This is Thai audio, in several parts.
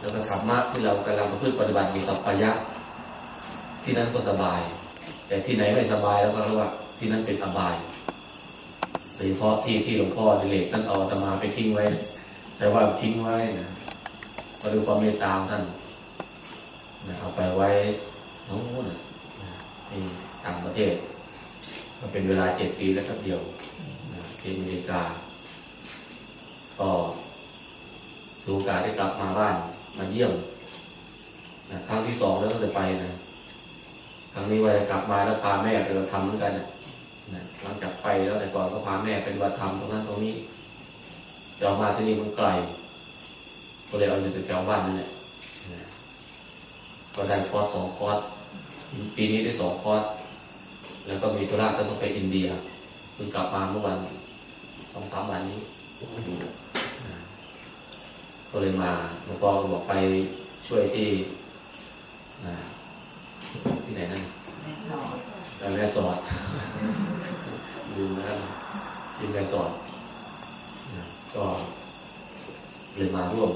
แล้วก็ธรรมะที่เรากำลังประพฤติปฏิบัติอยู่สัพพยะ ที่นั้นก็สบาย แต่ที่ไหนไม่สบายแล้วก็เรียกว่าที่นั้นเป็นอบายโดยเฉพาะที่ที่หลวงพ่อดิเลกท่านเอาตมาไปทิ้งไว้ใช่ว่าทิ้งไว้นะก็ดูความเมตตาท่านนะเอาไปไว้น้องนู้นนะที่ต่างประเทศก็เป็นเวลาเจ็ดปีแล้วครับเดียวนะที่อเมริกาก็โอกาสได้กลับมาบ้าน มาเยี่ยมนะครั้งที่สองแล้วก็จะไปนะครั้งนี้ว่าจะกลับมาแล้วพาแม่ไปปฏิบัติธรรมเหมือนกันนะหลังจากไปแล้วแต่ก่อนก็พาแม่ไปปฏิบัติธรรมตรงนั้นตรงนี้จะออกมาที่นี่มันไกลก็เลยเอาอยู่แถวบ้านนั่นแหละนะก็ได้คอร์สสองคอร์สปีนี้ได้สองคอร์สแล้วก็มีธุระต้องไปอินเดียเพิ่งกลับมาเมื่อวันสองสามวันนี้ ก็เลยมาหลวงพ่อก็บอกไปช่วยที่นะที่ไหนนั่นแม่สอดดูนะที่แม่สอดนะก็เลยมาร่วม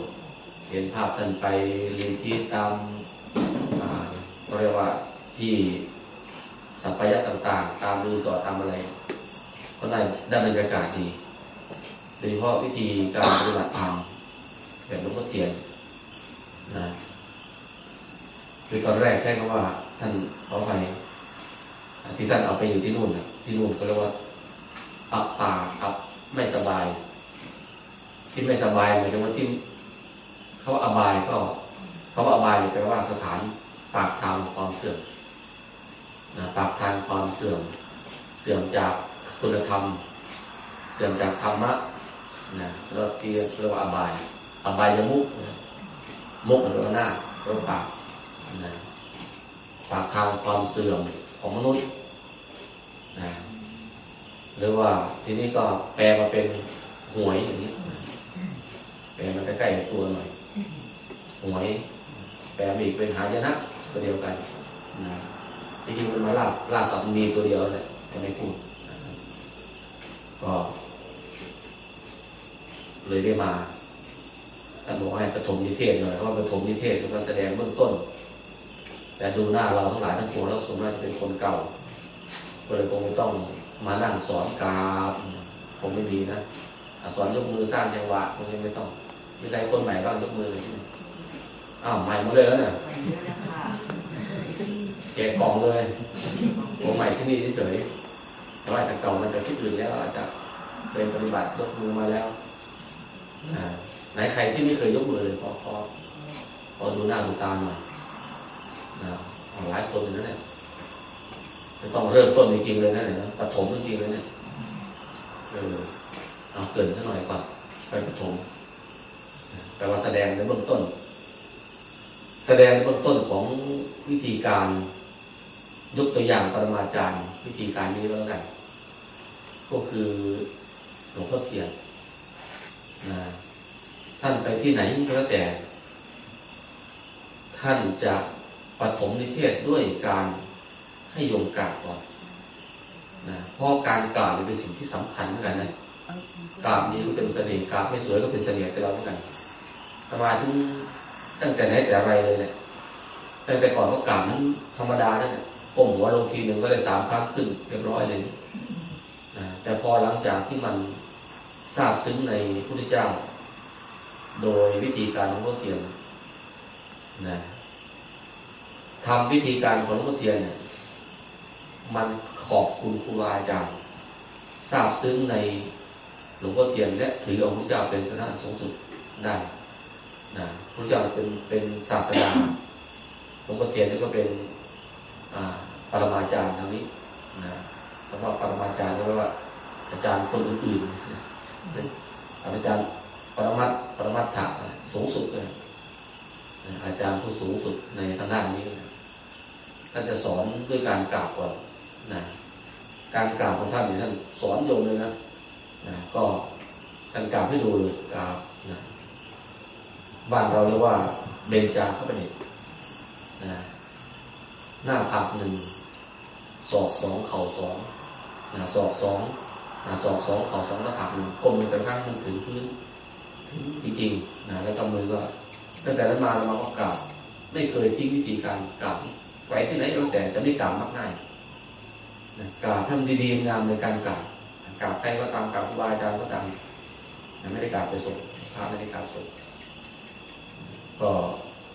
เห็นภาพท่านไปเรียนที่ตามอ่าเขาเรียกว่าที่สัพพยะต่างๆ ตามรีสอร์ทตามอะไร ก็ได้ได้บรรยากาศดีโดยเฉพาะวิธีการปฏิบัติธรรม แบบหลวงพ่อเทียนนะคือตอนแรกใช้คำว่า ท่านขอไปที่ท่านเอาไปอยู่ที่นู่นนะที่นู่นก็เรียกว่า อับป่าอับไม่สบาย ที่ไม่สบายหมายถึงว่าที่เขาอบายก็เขาอบายแปลว่าสถานปากทางความเสื่อมนะปากทางความเสื่อม เสื่อมจากคุณธรรม เสื่อมจากธรรมะนะเราเรียกเรียกว่าอบาย อบายยมุกนะมุกหรือว่าหน้าหรือปากนะปากทางความเสื่อมของมนุษย์นะหรือว่าทีนี้ก็แปลมาเป็นหวยอย่างนี้แปลมันใกล้ๆตัวหน่อยหวย แปลมาอีกเป็นหายนะตัวเดียวกันนะจริงๆมันมาลาลาสับมีตัวเดียวแหละแต่ไม่พูดนะครับก็ เลยได้มา ท่านบอกให้ปฐมนิเทศหน่อยเพราะว่าปฐมนิเทศมันก็แสดงเบื้องต้น แต่ดูหน้าเราทั้งหลายทั้งปวงแล้วสมมติจะเป็นคนเก่าก็เลยคงไม่ต้องมานั่งสอนกราบคงไม่มีนะสอนยกมือสร้างจังหวะคงยังไม่ต้อง มีใครคนใหม่บ้างยกมือเลยอ้าวใหม่หมดเลยแล้วเนี่ยแกะกล่องเลยผมใหม่ที่นี่เฉยแต่ว่าจากเก่ามันจากที่อื่นแล้วอาจจะเคยปฏิบัติยกมือมาแล้วอ่า ไหนใครที่ไม่เคยยกมือเลยพอพอพอดูหน้าดูตาหน่อยนะหลายคนเลยนะเนี่ยจะต้องเริ่มต้นจริงๆเลยนะเนี่ยปฐมจริงๆเลยเนี่ยเออเอาเกินซะหน่อยก่อนไปปฐมแปลว่าแสดงในเบื้องต้น แสดงในเบื้องต้นของวิธีการยกตัวอย่างปรมาจารย์วิธีการนี้แล้วกัน ก็คือหลวงพ่อเทียนนะ ท่านไปที่ไหนก็แล้วแต่ ท่านจะปฐมนิเทศด้วยการให้โยมกราบก่อนนะเพราะการกราบเป็นสิ่งที่สำคัญเหมือนกันนะกราบนี้ก็เป็นเสน่ห์กราบไม่สวยก็เป็นเสน่ห์กับเราเหมือนกันสมาถึงตั้งแต่ไหนแต่ไรเลยเนี่ยตั้งแต่ก่อนก็กราบนั้นธรรมดานั่นแหละก้มหัวลงทีหนึ่งก็ได้สามครั้งขึ้นเรียบร้อยเลยนะแต่พอหลังจากที่มันทราบซึ้งในพระพุทธเจ้า โดยวิธีการของหลวงพ่อเทียนนะทำวิธีการของหลวงพ่อเทียนเนี่ยมันขอบคุณครูบาอาจารย์ทราบซึ้งในหลวงพ่อเทียนและถือองค์พระเจ้าเป็นสถานสูงสุดได้นะพระเจ้าเป็นเป็นศาสดาหลวงพ่อเทียนนี่ก็เป็นปรมาจารย์ทางนี้นะคำว่าปรมาจารย์ก็แปลว่าอาจารย์คนอื่นๆอาจารย์ ปรมัตปรมัตถะสูงสุดเลยอาจารย์ผู้สูงสุดในทางด้านนี้ท่านจะสอนด้วยการกราบก่อนนะการกราบของท่านเนี่ยท่านสอนโยมเลยนะนะก็ท่านกราบให้ดูเลยกราบนะบ้านเราเรียกว่าเบญจาเข้าไปเนี่ยนะหน้าผากหนึ่งศอกสองเข่าสองนะศอกสองนะศอกสองเข่าสองหน้าผากหนึ่งก้มลงไปข้างหนึ่งถึงพื้น จริงๆนะแล้วกำมือก็ตั้งแต่นั้นมาเรามาก็กราบไม่เคยทิ้งวิธีการกราบไปที่ไหนก็แต่จะไม่กราบมักง่ายกราบทำดีๆงามในการกราบกราบใครก็ตามกราบครูบาอาจารย์ก็ตามไม่ได้กราบไปศพพระไม่ได้กราบศพก็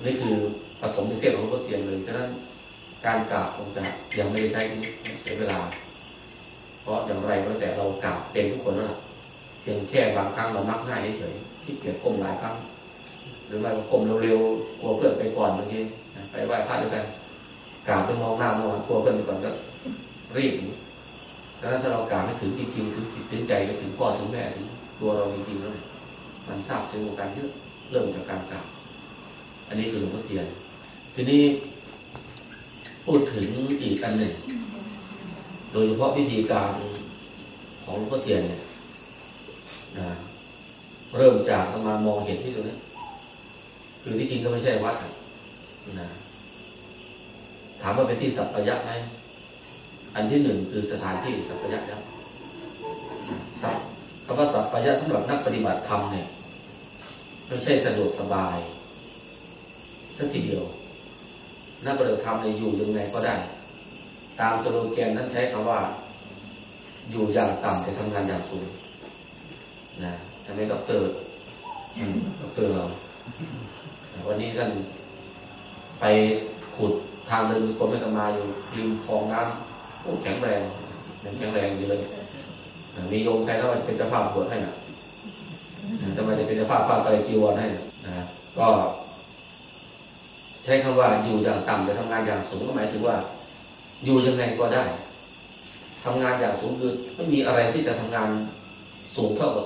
นี่คือปฐมนิเทศของหลวงพ่อเทียนเลยฉะนั้นการกราบคงจะยังไม่ได้ใช้เสียเวลา เพราะอย่างไรก็แต่เรากราบเป็นทุกคนแล้ว เพียงแค่บางครั้งเรามักง่ายเฉยที่เกียดก้มหลายครั้ง หรือไม่ก็ก้มเร็วๆกลัวเพื่อนไปก่อนบางทีไปไหว้พระด้วยกันกราบไปมองหน้ามองกลัวเพื่อนไปก่อนก็รีบฉะนั้นถ้าเรากราบไม่ถึงจริงๆถึงจิตถึงใจไปถึงพ่อถึงแม่ถึงตัวเราจริงๆแล้วมันทราบซึ้งกันเยอะเริ่มจากการกราบอันนี้คือหลวงพ่อเทียน ทีนี้พูดถึงอีกอันหนึ่ง โดยเฉพาะวิธีการของหลวงพ่อเทียนเนี่ย นะเริ่มจากมามองเห็นที่ตรงนี้คือที่จริงก็ไม่ใช่วัดนะถามว่าเป็นที่สัปปายะไหมอันที่หนึ่งคือสถานที่สัปปายะแล้วสัปคำว่าสัปปายะสำหรับนักปฏิบัติธรรมเนี่ยไม่ใช่สะดวกสบายสักทีเดียวนักปฏิบัติธรรมเนี่ยอยู่ยังไงก็ได้ ตามสโลแกนนั้นใช้คำว่า อยู่อย่างต่ำแต่ทำงานอย่างสูง นะทำไมด็อกเตอร์ด็อกเตอร์เราวันนี้ท่านไปขุดทางเดินกรมไม่ตมาอยู่ริมคลองน้ำโอ้แข็งแรงยังแข็งแรงอยู่เลยมีโยมใครแล้วมันเป็นเจ้าภาพบวชให้นะทำไมจะเป็นเจ้าภาพผ้าไตรจีวรให้นะก็ ใช้คำว่าอยู่อย่างต่ำแต่ทำงานอย่างสูงก็หมายถึงว่า อยู่ยังไงก็ได้ทำงานอย่างสูงคือไม่มีอะไรที่จะทำงานสูงเท่ากับ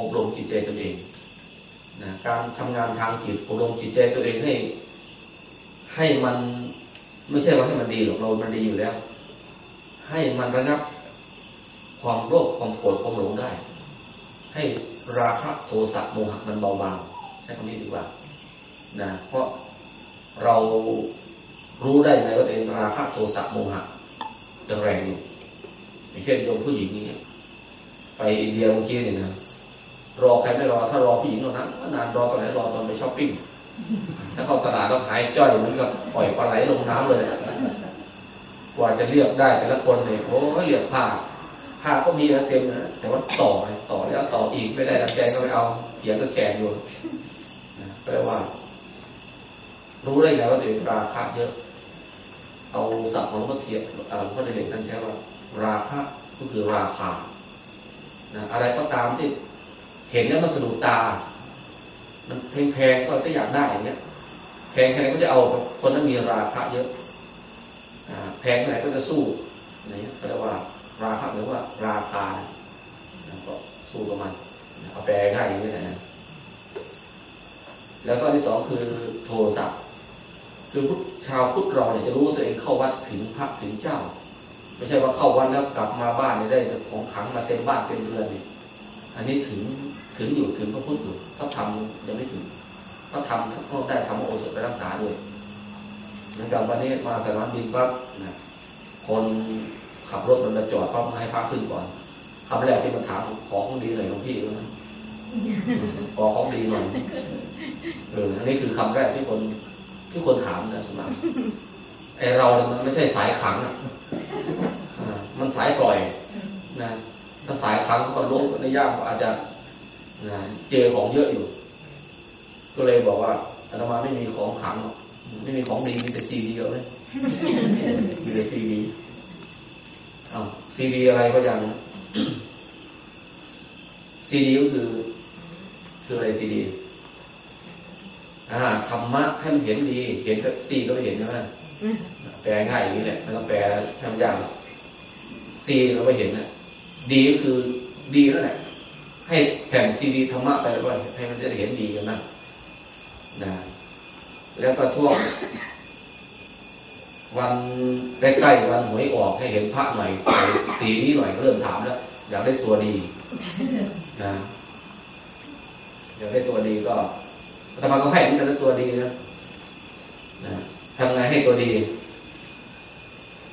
อบรมจิตใจตัวเองนะการทำงานทางจิตอบรมจิตใจตัวเองให้ ให้มันไม่ใช่ว่าให้มันดีหรอกเรามันดีอยู่แล้ว ให้มันระงับความโลภความโกรธความหลงได้ ให้ราคะโทสะโมหะมันเบาบางใช้คำนี้ดีกว่านะเพราะเรารู้ได้ไงว่าตัวเองราคะโทสะโมหะยังแรงอยู่อย่างเช่นโยมผู้หญิงนี่ไปอินเดียเมื่อกี้เนี่ยนะ รอใครไม่รอ ถ้ารอผู้หญิงเท่านั้นนานรอตอนไหนรอตอนไปช้อปปิ้งถ้าเข้าตลาดแล้วขายจ้อยเหมันก็ปล่อยปลาไหลลงน้ำเลยกว่าจะเลือกได้แต่ละคนเนี่ยโอ้เลือกผ้าผ้าก็มีนะเต็มนะแต่ว่าต่อต่อแล้วต่ออีกไม่ได้ดังใจก็ไม่เอาเสียงก็แก่อยู่แปลว่า รู้ได้ไงว่าตัวเองราคาเยอะ เอาศัพท์ของพระเทียบพระเดชท่านใช้ว่า ราคะก็คือราคานะอะไรก็ตามที่ เห็นแล้วมันสะดุดตา มันแพงๆก็จะอยากได้อย่างเงี้ยแพงแค่ไหนก็จะเอาคนนั้นมีราคาเยอะแพงแค่ไหนก็จะสู้นี่เรียกว่าราคาหรือว่าราคาก็สู้กับมันเอาแปลง่ายอย่างนี้นะแล้วก็ที่สองคือโทสะคือชาวพุทธเราเนี่ยจะรู้ตัวเองเข้าวัดถึงพระถึงเจ้า ไม่ใช่ว่าเข้าวัดแล้วกลับมาบ้านได้ของขังมาเต็มบ้านเต็มเรือนนี่อันนี้ถึง ถึงอยู่ถึงพระพุทธอยู่พระธรรมยังไม่ถึงพระธรรมต้องได้ทำโอสถไปรักษาด้วยเหมือนกับวันนี้มาสนามบินปั๊บนะคนขับรถมันมาจอดปั๊บให้พระขึ้นก่อนคำแรกที่มันถามขอของดีหน่อยหลวงพี่นะขอของดีหน่อยเอออันนี้คือคำแรกที่คนที่คนถามนะสมัยไอเราเนี่ยมันไม่ใช่สายขังอะมันสายปล่อยนะถ้าสายขังก็ล้มในย่ามอาจจะ นะเจอของเยอะอยู่ ก็เลยบอกว่าอาตมาไม่มีของขังไม่มีของดีมีแต่ซีดีเยอะเลยมีแต่ซีดีอ้าวซีดีอะไรก็ยังซีดีก็คือ คืออะไรซีดีอ่าธรรมะให้มันเห็นดี เห็นซีก็ไม่เห็นใช่ไหมแปลง่ายอย่างนี้แหละไม่ต้องแปลทำยากซีเราไม่เห็นนะดีก็คือดีแล้วแหละ ให้แผ่นซีดีธรรมะไปแล้วให้มันจะเห็นดีกันนะนะแล้วก็ช่วงวันใกล้ๆวันหวยออกให้เห็นพระหน่อยใส่สีนี้หน่อยก็เริ่มถามแล้ว อยากได้ตัวดีนะอยากได้ตัวดีก็ธรรมาก็ให้มือนกันแล้ตัวดีนะนะทำไงให้ตัวดี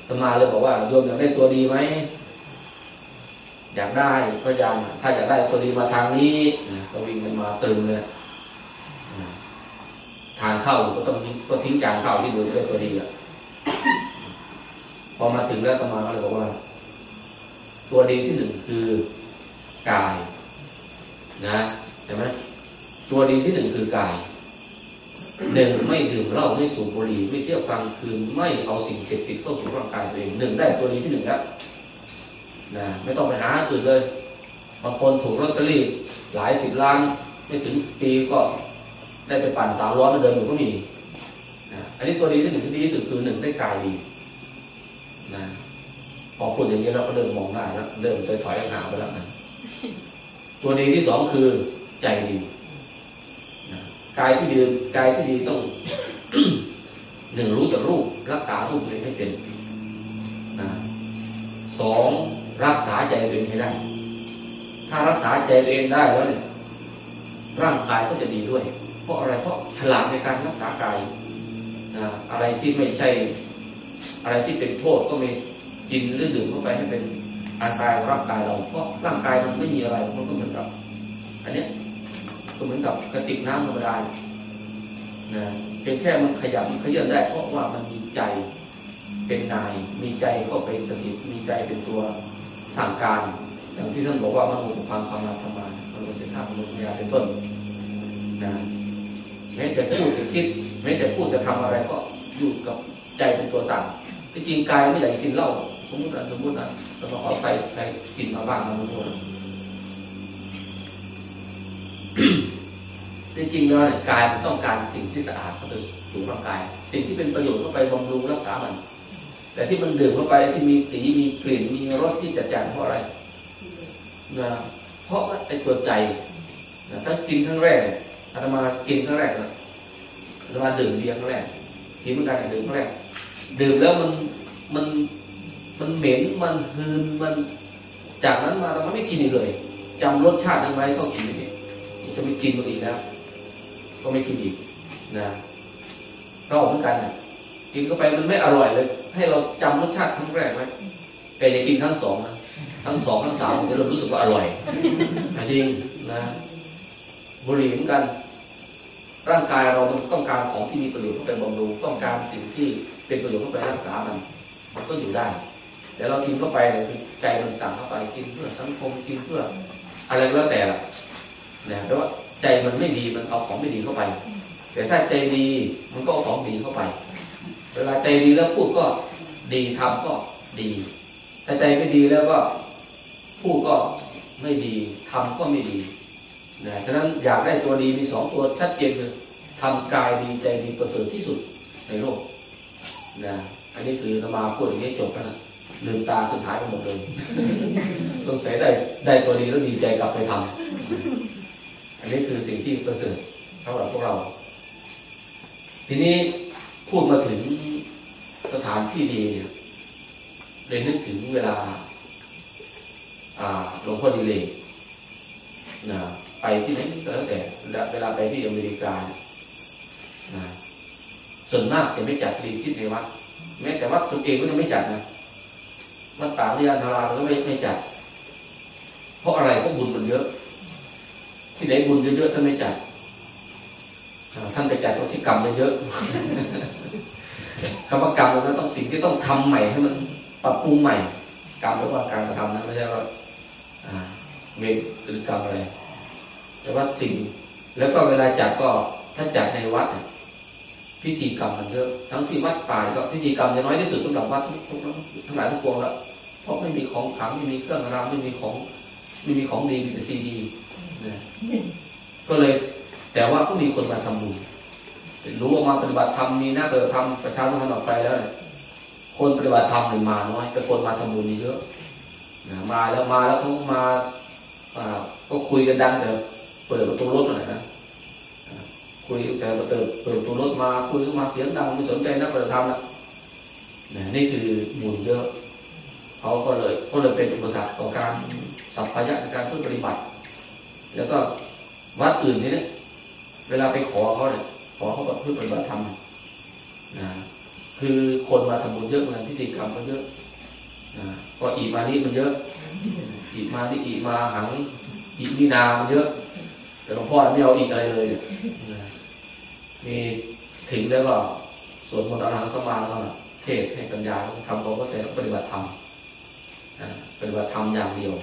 ธรรมาเลยบอกว่าโยมอยากได้ตัวดีไหม อยากได้ก็ยังถ้าอยากได้ตัวดีมาทางนี้ก็วิ่งกันมาตึงเลยทานข้าก็ต้องก็ทิ้งจานข้าที่ดูได้ตัวดีอะพอมาถึงแล้วตมาก็เลยบอกว่า ตัวดีที่หนึ่งคือกาย นะใช่ไหมตัวดีที่หนึ่งคือกายหนึ่งไม่ดื่มเหล้าไม่สูบบุหรี่ไม่เที่ยวกลางคืนไม่เอาสิ่งเสพติดเข้าสู่ร่างกายตัวเองหนึ่งได้ตัวดีที่หนึ่งครับ นะไม่ต้องไปหาอื่นเลยบางคนถูกลอตเตอรี่หลายสิบล้านไม่ถึงปีก็ได้ไปปั่นสาวร้อนมาเดินอยู่ก็มีนะอันนี้ตัวดีที่หนึ่งที่ดีที่สุดคือหนึ่งได้กายดีนะพอพูดอย่างนี้เราก็เริ่มมองหน้าแล้วเริ่มถอยถอยห่างไปแล้วนะตัวดีที่สองคือใจดีกายที่ดีกายที่ดีต้องหนึ่งรู้จักรูปรักษารูปตัวเองให้เป็นนะสอง รักษาใจตัวเองให้ได้ ถ้ารักษาใจตัวเองได้แล้วเนี่ยร่างกายก็จะดีด้วย เพราะอะไรเพราะฉลาดในการรักษากายนะอะไรที่ไม่ใช่ อะไรที่เป็นโทษก็ไม่กินหรือดื่มเข้าไปให้เป็นอันตรายร่างกายเรา เพราะร่างกายมันไม่มีอะไรมันก็เหมือนกับ อันนี้ก็เหมือนกับกระติกน้ำธรรมดานะเพียงแค่มันขยับมันขยื่นได้ เพราะว่ามันมีใจเป็นนาย มีใจเข้าไปสถิตมีใจเป็นตัว สั่งการ อย่างที่ท่านบอกว่ามันอุปความความมาธรรมามันเป็นสิ่งที่มันยาเป็นต้นนะแม้แต่พูดจะคิดแม้แต่พูดจะทำอะไรก็อยู่กับใจเป็นตัวสั่งที่จริงกายไม่อยากกินเหล้าสมมตินะสมมตินะเราขอไปไปกินมาบ้างมาทุกคนจริงๆแล้วกายมันต้องการสิ่งที่สะอาดเข้าไปสู่ร่างกาย สิ่งที่เป็นประโยชน์เข้าไปบำรุงรักษามัน แต่ที่มันดื่มเข้าไปที่มีสีมีกลิ่นมีรสที่จัดจ้านเพราะอะไรนะเพราะว่าไอ้ตัวใจนะถ้ากินครั้งแรกอาตมากินครั้งแรกนะอาตมาดื่มเบียร์ครั้งแรกกินเหมือนกันดื่มครั้งแรกดื่มแล้วมันมันมันเหม็นมันหืนมัน จากนั้นมาเราไม่กินอีกเลยจำรสชาตินั้นไว้ก็กินไม่จะไม่กินมันอีกแล้วก็ไม่กินอีกนะเราเหมือนกันกินเข้าไปมันไม่อร่อยเลย ให้เราจำรสชาติครั้งแรกไว้แต่อย่ากินครั้งสองนะทั้งสองทั้งสามจะเริ่มรู้สึกว่าอร่อยจริงนะบุหรี่เหมือนกัน ร่างกายเราต้องการของที่มีประโยชน์เข้าไปบำรุงต้องการสิ่งที่เป็นประโยชน์เข้าไปรักษามันมันก็อยู่ได้แต่เรากินเข้าไปใจมันสั่งเข้าไปกินเพื่อสังคมกินเพื่อ อะไรก็แล้วแต่ละนะเพราะว่าใจมันไม่ดีมันเอาของไม่ดีเข้าไป แต่ถ้าใจดีมันก็เอาของดีเข้าไป เวลาใจดีแล้วพูดก็ดีทำก็ดีถ้าใจไม่ดีแล้วก็พูดก็ไม่ดีทำก็ไม่ดีนะฉะนั้นอยากได้ตัวดีมีสองตัวชัดเจนคือทำกายดีใจดีประเสริฐที่สุดในโลกนะอันนี้คือธรรมาพูดอย่างนี้จบแล้วนะลืมตาสุดท้ายไปหมดเลยสงสัยได้ได้ตัวดีแล้วดีใจกลับไปทำอันนี้คือสิ่งที่ประเสริฐสำหรับพวกเรา ทีนี้ พูดมาถึงสถานที่ดีเนี่ยเลยนึกถึงเวลาหลวงพ่อดีเลยนะไปที่ไหนก็แล้วแต่เวลาไปที่อเมริกานะส่วนมากจะไม่จัดรีทิศในวัดแม้แต่วัดตัวเองก็ยังไม่จัดนะวัดป่าวิยาธาราก็ไม่ไม่จัด เพราะอะไรเพราะบุญมันเยอะ ที่ไหนบุญเยอะๆท่านไม่จัด ท่านไปจัดตรงที่กรรมเยอะคำว่ากรรมนั้นต้องสิ่งที่ต้องทำใหม่ให้มันปรับปรุงใหม่ กรรมแปลว่าการกระทำนะไม่ใช่ว่าเวรหรือกรรมอะไร แต่ว่าสิ่ง แล้วก็เวลาจัดก็ถ้าจัดในวัดพิธีกรรมมันเยอะทั้งที่วัดป่าก็พิธีกรรมจะน้อยที่สุดสำหรับวัดทุกทั้งหลายทุกปวงแล้วเพราะไม่มีของขังไม่มีเครื่องรางไม่มีของไม่มีของดีมีแต่ซีดีก็เลย แต่ว่าก็มีคนมาทำบุญรู้ว่ามาปฏิบัติธรรมมีหน้าเปิดธรรมประชาชนออกไปแล้วเนี่ยคนปฏิบัติธรรมหนึ่งมาน้อยแต่คนมาทำบุญเยอะนะมาแล้วมาแล้วเขามาก็คุยกันดังแต่เปิดประตูรถหน่อยนะคุยแต่เปิดเปิดประตูรถมาคุยมาเสียงดังไม่สนใจนักปฏิบัติธรรมนะนี่คือบุญเยอะเขาก็เลยก็เลยเป็นอุปสรรคต่อการสัพพยะในการเพื่อปฏิบัติ แล้วก็วัดอื่นนี่เนี่ย เวลาไปขอเขาเนี่ยขอเขาแบบเพื่อปฏิบัติธรรมนะคือคนมาทำบุญเยอะเหมือนพิธีกรรมก็เยอะนะก็อีมานี่มันเยอะ อีมานี่อีมาหัง อีมีนามันเยอะ แต่หลวงพ่อไม่เอาอีกอะไรเลยนะมีถึงแล้วก็สวดมนต์อรหังสมาก็เทศให้ปัญญาทำความเข้าใจปฏิบัติธรรมปฏิบัติธรรมอย่างเดียว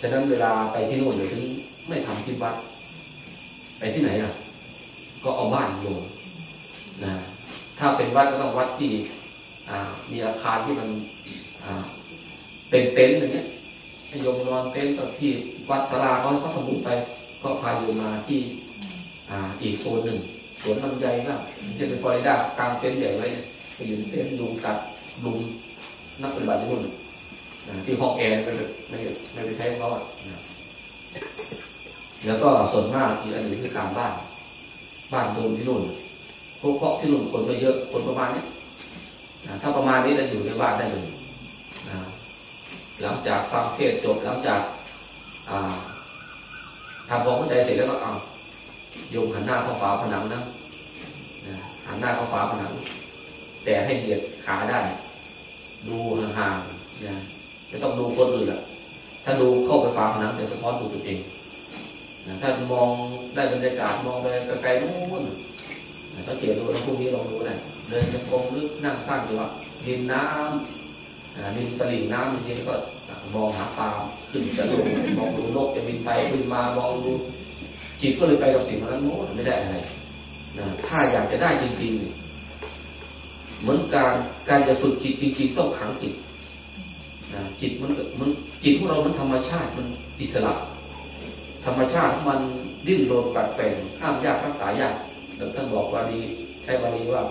ฉะนั้นเวลาไปที่นู่นเดี๋ยวถึงไม่ทำที่วัด ไปที่ไหนล่ะ ก็เอาบ้านโยมนะถ้าเป็นวัดก็ต้องวัดที่มีอาคารที่มันเป็นเต็นท์อย่างเงี้ยให้โยมนอนเต็นท์กับที่วัดสลาเขาเขาทำบุญไป ก็พาโยมมาที่อีกโซนหนึ่งสวนลำไยบ้าจะเป็นฟลอริดากลางเต็นท์ใหญ่ไว้ไปยืนเต็นท์ยุงกัดลุมนักปฏิบัติที่นู่นที่ห้องแอร์ไม่ไม่ไม่ไปใช้เขาอะ แล้วก็ส่วนมากอีกอันหนึ่งคือการบ้าน บ้านโดมที่นู่นพวกเพาะที่นู่นคนไม่เยอะคนประมาณนี้ถ้าประมาณนี้จะอยู่ในบ้านได้เลยนะหลังจากฟังเทศจบหลังจากทำความเข้าใจเสร็จแล้วก็เอาโยมหันหน้าเข้าฝาผนังนะหันหน้าเข้าฝาผนัง แต่ให้เหยียดขาได้ ดูห่างๆนะไม่ต้องดูคนอื่นละถ้าดูเข้าไปฝาผนังจะสะท้อนดูตัวเอง ถ้ามองได้บรรยากาศมองไปไกลๆนู้นสังเกตดูแล้วพรุ่งนี้ลองดูได้เดินจะกงหรือนั่งสร้างอยู่ว่าดินน้ำดินตลิ่งน้ำเย็นก็มองหาปลาขึ้นจะลงมองดูนกจะบินไปบินมามองดูจิตก็เลยไปกับสิ่งนั้นโน้นไม่ได้อะไรนะถ้าอยากจะได้จริงๆ เหมือนการการจะฝึกจิตจริง ๆ ต้องขังจิตนะจิตมันมันจิตของเรา มันธรรมชาติมันอิสระ ธรรมชาติมันดิ้นรนปัดแปลงห้ามยากรักษายากเดี๋ยวท่านบอกว่าดีใช้บาลีว่า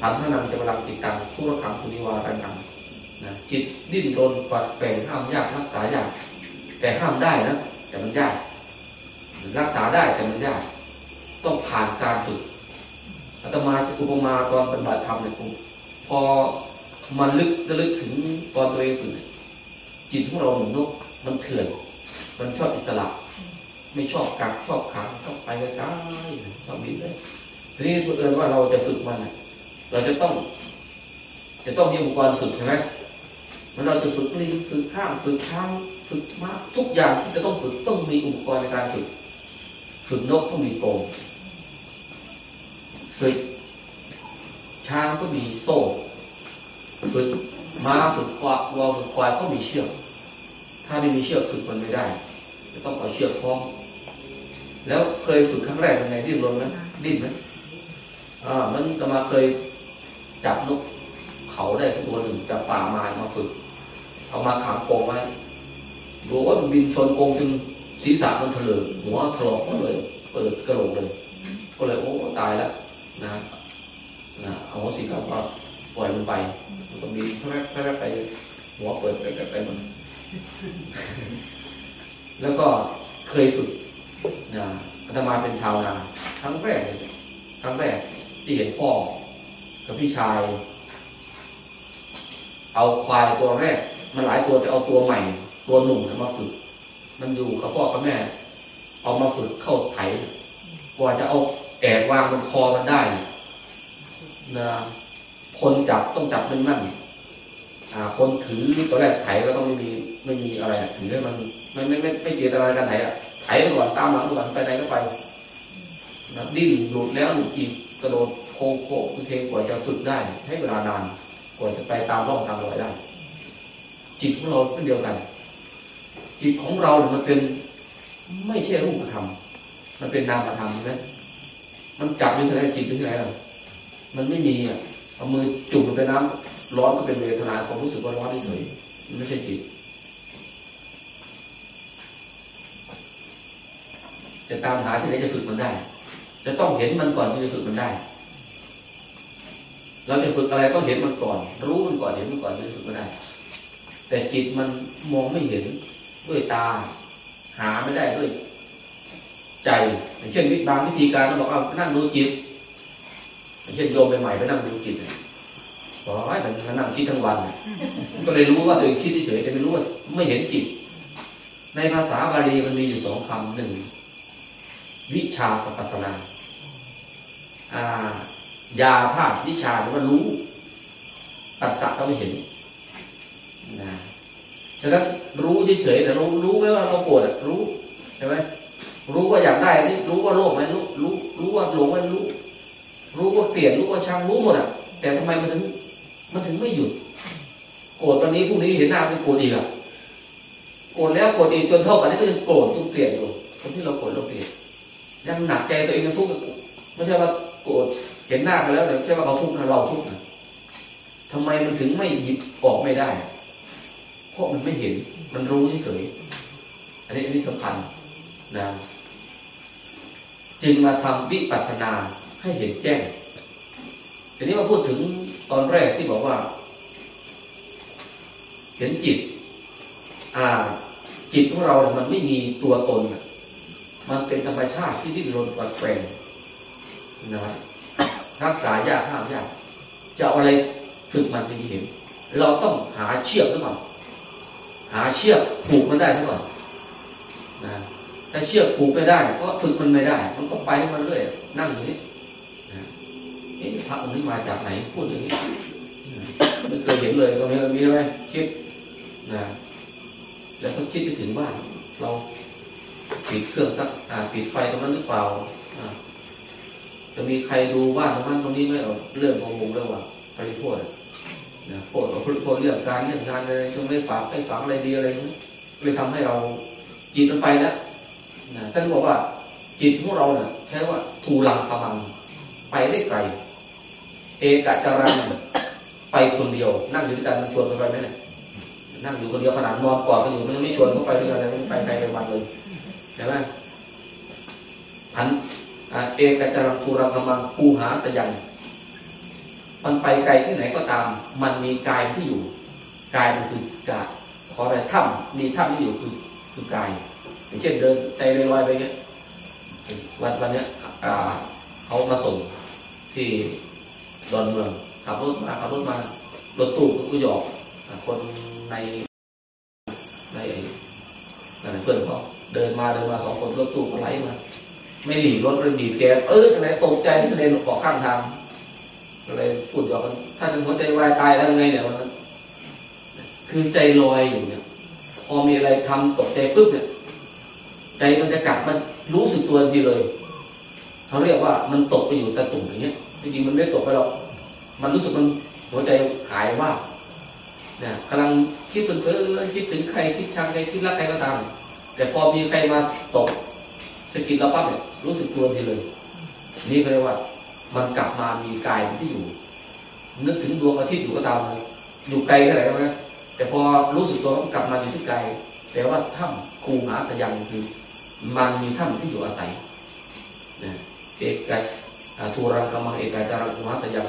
ฐานพนังจะพลังติดตังทุรขังคุณิวารังกังนะจิตดิ้นรนปัดแปลงห้ามยากรักษายาก แต่ห้ามได้นะแต่มันยาก รักษาได้แต่มันยาก ต้องผ่านการฝึกอาตมาอุปมาตอนปฏิบัติธรรมเนี่ยพอมันลึกจะลึกถึงตอนตัวเองฝึกจิตของเราเหมือนนกมันเถื่อน มันชอบอิสระ ไม่ชอบกักชอบขังชอบไปไกลๆชอบบินเลยทีนี้เพื่อนว่าเราจะฝึกมันเราจะต้อง จะต้องมีอุปกรณ์ฝึกใช่ไหมมันเราจะฝึกลิงฝึกข้างฝึกช้างฝึกม้าทุกอย่างที่จะต้องฝึกต้องมีอุปกรณ์ในการฝึก ฝึกนกต้องมีกรงฝึกช้างก็มีโซ่ฝึกม้าฝึกควายวัวฝึกควายก็มีเชือก ถ้าไม่มีเชือกฝึกมันไม่ได้จะต้องเอาเชือกคล้อง แล้วเคยฝึกครั้งแรกเป็นไงดิ้นรนไหมดิ้นไหมอ่ามันจะมาเคยจับนกเขาได้ตัวหนึ่งจับป่ามามาฝึก เอามาขังกรงไว้ดูว่ามันบินชนกรงจนศีรษะมันเถลิงหัวถลอกเลย เปิดกระโหลกเลย ก็เลยโอ้ตายแล้วนะนะเอาสีกรรมก็ปล่อยมันไปมันก็บินแค่แค่ไปหัวเปิดไปไปไปมันแล้วก็เคยฝึก นะอาตมาเป็นชาวนาครั้งแรกครั้งแรกที่เห็นพ่อกับพี่ชาย เอาควายตัวแรก มันหลายตัวจะเอาตัวใหม่ ตัวหนุ่มมาฝึก มันอยู่กับพ่อกับแม่ เอามาฝึกเข้าไถกว่าจะเอาแอบวางบนคอมันได้นะคนจับต้องจับมันมั่นคนถือตัวแรกไถก็ต้องไม่มีไม่มีอะไรถือให้มันไม่ไม่ไม่ไม่เจตนาการไถอะ ไถไปก่อนตามหลังก่อนไปไหนก็ไปนะดิ้นหลุดแล้วหลุดอีกกระโดดโค้งโค้งเทกว่าจะฝึกได้ ให้เวลานานกว่าจะไปตามร่องตามรอยได้ จิตของเราเป็นเดียวกัน จิตของเรามันเป็นไม่ใช่รูปธรรมมันเป็นนามธรรมใช่ไหมมันจับอยู่ที่ไหนจิตอยู่ที่ไหนล่ะมันไม่มีอะเอามือจุ่มไปน้ำร้อนก็เป็นเวทนาความรู้สึกว่าร้อนเฉยมันไม่ใช่จิต จะตามหาที่ไหนจะฝึกมันได้ จะต้องเห็นมันก่อนที่จะฝึกมันได้ เราจะฝึกอะไรต้องเห็นมันก่อน รู้มันก่อนเห็นมันก่อนที่จะฝึกมันได้ แต่จิตมันมองไม่เห็นด้วยตา หาไม่ได้ด้วย ใจอย่างเช่นวิบางวิธีการเราบอกว่านั่งดูจิตอย่างเช่นโยมใหม่ไปนั่งดูจิตบอกว่ามันนั่งคิดทั้งวัน ก็เลยรู้ว่าตัวเองคิดเฉยแต่ไม่รู้ว่าไม่เห็นจิตในภาษาบาลีมันมีอยู่สองคำหนึ่ง วิชากับปัสนาอ่ายาธาตุวิชาหรือว่ารู้ปัสสะก็ไม่เห็นนะฉะนั้นรู้เฉยๆแต่รู้รู้ไหมว่าเราปวดรู้ใช่ไหมรู้ว่าอยากได้นี่รู้ว่าโลภไหมรู้รู้รู้ว่าหลงไหมรู้ รู้ว่าเปลี่ยนรู้ว่าช่างรู้หมดอะ แต่ทำไมมันถึง มันถึงไม่หยุด โกรธตอนนี้พรุ่งนี้เห็นหน้าเป็นโกรธอีกอะโกรธแล้วโกรธอีกจนเท่ากันนี้ก็ยังโกรธยังเปลี่ยนอยู่คนที่เราโกรธเราเปลี่ ยังหนักใจตัวเองทุกข์ไม่ใช่ว่าโกรธเห็นหน้ากันแล้วแต่ไม่ใช่ว่าเขาทุกข์นะเราทุกข์นะทำไมมันถึงไม่หยิบออกไม่ได้ เพราะมันไม่เห็น มันรู้เฉยอันนี้อันนี้สำคัญนะจึงมาทำวิปัสสนาให้เห็นแจ้งทีนี้มาพูดถึงตอนแรกที่บอกว่า เห็นจิต อ่า จิตของเราเนี่ยมันไม่มีตัวตนอะ มันเป็นธรรมชาติที่ดิ้นรนกัดแกว่งนะรักษายากห้ามยากจะเอาอะไรฝึกมันให้เห็น เราต้องหาเชือกซะก่อนหาเชือกผูกมันได้ซะก่อนนะถ้าเชือกผูกไม่ได้ ก็ฝึกมันไม่ได้ มันก็ไปให้มันเรื่อยนั่งอย่างนี้นะเอ๊ะพระองค์นี้มาจากไหนพูดอย่างนี้ไม่เคยเห็นเลยตรงนี้มีไหมคิดนะแล้วก็คิดไปถึงบ้าเรา ปิดเครื่องสักปิดไฟตรงนั้นหรือเปล่าจะมีใครดูบ้านตรงนั้นตรงนี้ไหมเอาเรื่องของวงเรื่องว่าไปพูดนะพูดพูดเรื่องการเรื่องงานอะไรช่วงไม่ฝากไม่ฝังอะไรดีอะไรนี้เลยทำให้เราจิตมันไปแล้วนะท่านบอกว่าจิตของเราเนี่ยใช้ว่าทูลังคมังไปได้ไกลเอกจารังไปคนเดียว นั่งอยู่ด้วยกันมันชวนกันไปไหมเนี่ยนั่งอยู่คนเดียวขนาดนอนกอดกันอยู่มันยังไม่ชวนเขาไปด้วยกันเลยไม่ไปใครไปวันเลย เห็นไหมพันเอกจรังทูรังคมังคูหาสยันมันไปไกลที่ไหนก็ตาม มันมีกายที่อยู่กายมันคือกายขออะไรถ้ำมีถ้ำที่อยู่คือคือกายอย่างเช่นเดินใจลอยไปเงี้ยวันวันเนี้ยเขามาส่งที่ดอนเมืองขับรถมาขับรถมารถตู้ก็หยอกคนในในนั่นเพื่อนเขา เดินมาเดินมาสองคนรถตู้ก็ไหลมา ไม่หลีรถเลยบีบแกเอออะไรตกใจก็เลยออกข้างทางก็เลยพูดหยอกกันถ้าถึงหัวใจวายตายแล้วไงเนี่ยวันนั้นคือใจลอยอยู่เนี่ยพอมีอะไรทำตกใจปุ๊บเนี่ยใจมันจะกลับมันรู้สึกตัวทีเลยเขาเรียกว่ามันตกไปอยู่ตะตุ่มอย่างเงี้ยจริงๆมันไม่ตกไปหรอกมันรู้สึกมันหัวใจหายว่าเนี่ยกำลังคิดเพลินคิดถึงใครคิดชังใครคิดรักใครก็ตาม แต่พอมีใครมาตกสกิดเราปั๊บเนี่ยรู้สึกตัวทีเลย นี่ก็เรียกว่า มันกลับมามีกายที่อยู่ นึกถึงดวงอาทิตย์อยู่ก็ตามอยู่ไกลแค่ไหนนะแต่พอรู้สึกตัวกลับมาอยู่ที่ไกลแต่ว่าถ้ำคูหาสยังคือ มันมีถ้ำที่อยู่อาศัยนะเอกทูรังกมังเอกาจารังคูหาสยัง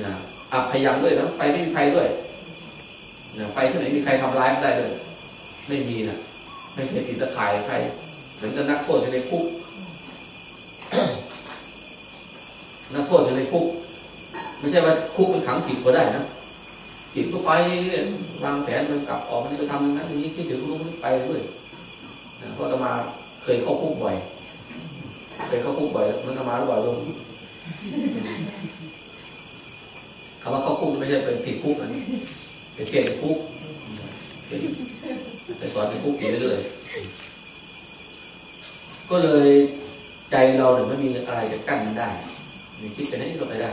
นะอัพยังด้วยนะไปไม่มีใครด้วยนะไปที่ไหนมีใครทำร้ายไม่ได้เลย ไม่มีนะ ไม่เคยติดตะข่ายใครเหมือนกับนักโทษในคุกนักโทษในคุก ไม่ใช่ว่าคุกเป็นขังผิดก็ได้นะผิดก็ไปวางแผนมันกลับออกมันไปทำอย่างนั้นอย่างนี้คิดถึงลูกไปด้วยเพราะตมาเคยเข้าคุกบ่อยเคยเข้าคุกบ่อยมันตมาหรือเปล่าลงคำว่าเข้าคุกไม่ใช่เป็นติดคุกอันนี้เป็นเปลี่ยนคุกไปส อนในคุกอยู่เรื่อยๆก็เลยใจเราเนี่ยไม่มีอะไรจะกั้นมันได้คิดไปไหนก็ไปได้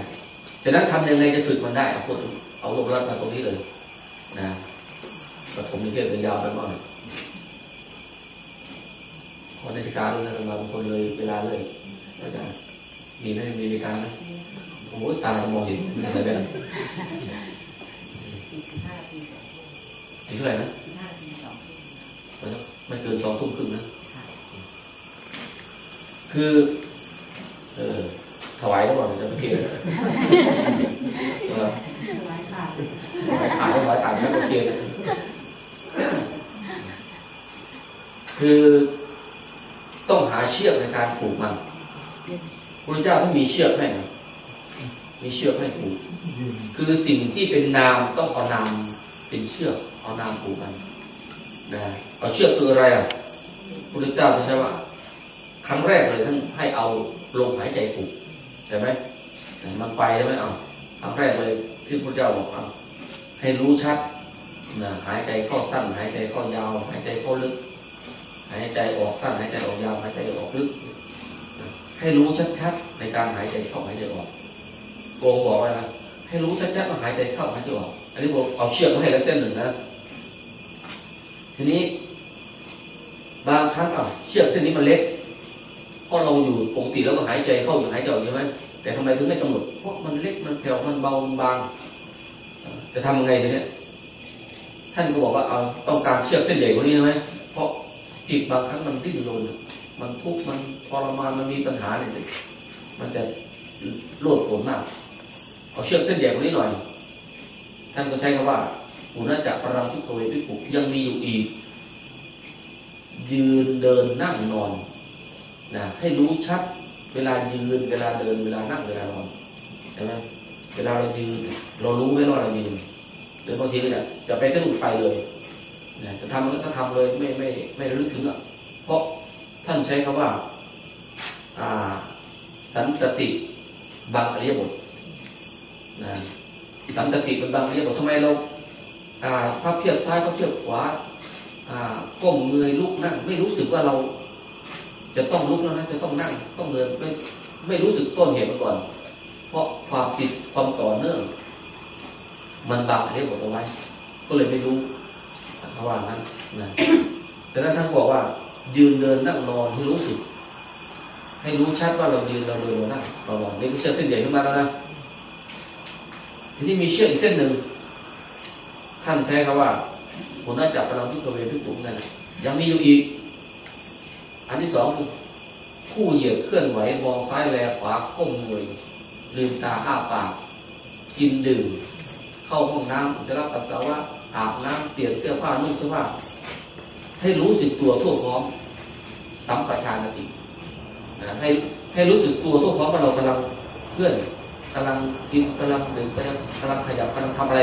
ฉะนั้นทำยังไงจะฝึกมันได้เอาพูดเอาลงรัดมาตรงนี้เลยนะปฐมนิเทศยาวไปมากขอนาฬิกาด้วยนะบางคนเลยเวลาเลยก็จะมีไหมมีนาฬิกาไหมโอ้ยตาจะมองเห็นอะไรแบบถึงเท่าไหร่นะ ไม่เกินสองทุ่มครึ่งนะคือ เออถวายก็บอกจะไปเกี่ยวถวายขาดถวายขาดถวายขาดไม่ไปเกี่ยวคือต้องหาเชือกในการผูกมันพระเจ้าต้องมีเชือกให้มีเชือกให้ผูก คือสิ่งที่เป็นนามต้องเอานามเป็นเชือก เอานามผูกมัน นะเอาเชือกคืออะไรอะพระเจ้าใช้ว่า ครั้งแรกเลยท่านให้เอาลมหายใจผูกใช่ไหมมันไปใช่ไหมเอาครั้งแรกเลยที่พระเจ้าบอกเอาให้รู้ชัดนะหายใจเข้าสั้น หายใจเข้ายาว หายใจเข้าลึก หายใจออกสั้น หายใจออกยาวหายใจออกลึก ให้รู้ชัดๆในการหายใจเข้าหายใจออกโกงบอกว่านะให้รู้ชัดๆว่าหายใจเข้าหายใจออก อันนี้ผมเอาเชือกมาให้แล้วเส้นหนึ่งนะ ทีนี้ บางครั้งเอะเชือกเส้นนี้มันเล็กเพราะเราอยู่ปกติแล้วก็หายใจเข้าอยู่หายใจออกใช่ไหมแต่ทำไมถึงไม่กำหนดเพราะมันเล็กมันแผ่วมันเบามันบาง จะทำยังไงทีนี้ท่านก็บอกว่าเอาต้องการเชือกเส้นใหญ่กว่านี้ใช่ไหมเพราะจิตบางครั้งมันดิ้นรนมันทุกข์มันทรมานมันมีปัญหาเนี่ยมันจะโลดโผนมาก เอาเชือกเส้นใหญ่กว่านี้หน่อย ท่านก็ใช้คำว่า อุณจักปรังทุกเวทุกุยังมีอยู่อีก ยืนเดินนั่งนอนนะให้รู้ชัดเวลายืนเวลาเดินเวลานั่งเวลานอนใช่ไหมเวลาเรายืนเรารู้ไหมว่าเรายืนหรือบางทีก็จะจะไปทะลุไปเลยนะจะทำก็ทำเลยไม่ไม่ไม่ระลึกถึงอะเพราะท่านใช้คำว่าอ่าสันตติบางอริยบทนะสันตติเป็นบางอริยบททำไมเรา อ่าพับเพียบซ้ายพับเพียบขวาก้มเงยลุกนั่ง ไม่รู้สึกว่าเรา จะต้องลุกแล้วนะจะต้องนั่ง ต้องเดินไม่ไม่รู้สึกต้นเหตุมาก่อน เพราะความติดความต่อเนื่อง มันบังอริยบทเอาไว้ ก็เลยไม่รู้เขาว่างนั้นนะแต่นั้นท่านบอกว่า ยืนเดินนั่งนอนให้รู้สึก ให้รู้ชัดว่าเรายืนเราเดินเรานั่งเรานอนนี่คือเชือกเส้นใหญ่ขึ้นมาแล้วนะทีนี้มีเชือกอีกเส้นหนึ่ง ท่านใช้คำว่าหัวหน้าจับพลังที่กระเวทุกปุ่มนั่นยังมีอยู่อีก อันที่สองคือคู่เหยียดเคลื่อนไหวมองซ้ายแลขวาก้มเงยลืมตาอ้าปาก กินดื่ม เข้าห้องน้ำจะรับปัสสาวะอาบน้ำเปลี่ยนเสื้อผ้านุ่งเสื้อผ้าให้รู้สึกตัวทั่วพร้อม สัมปชานติให้ให้รู้สึกตัวทั่วพร้อมว่าเรากำลังเคลื่อนกำลังกินกำลังดื่มกำลังกำลังขยับกำลังทำอะไร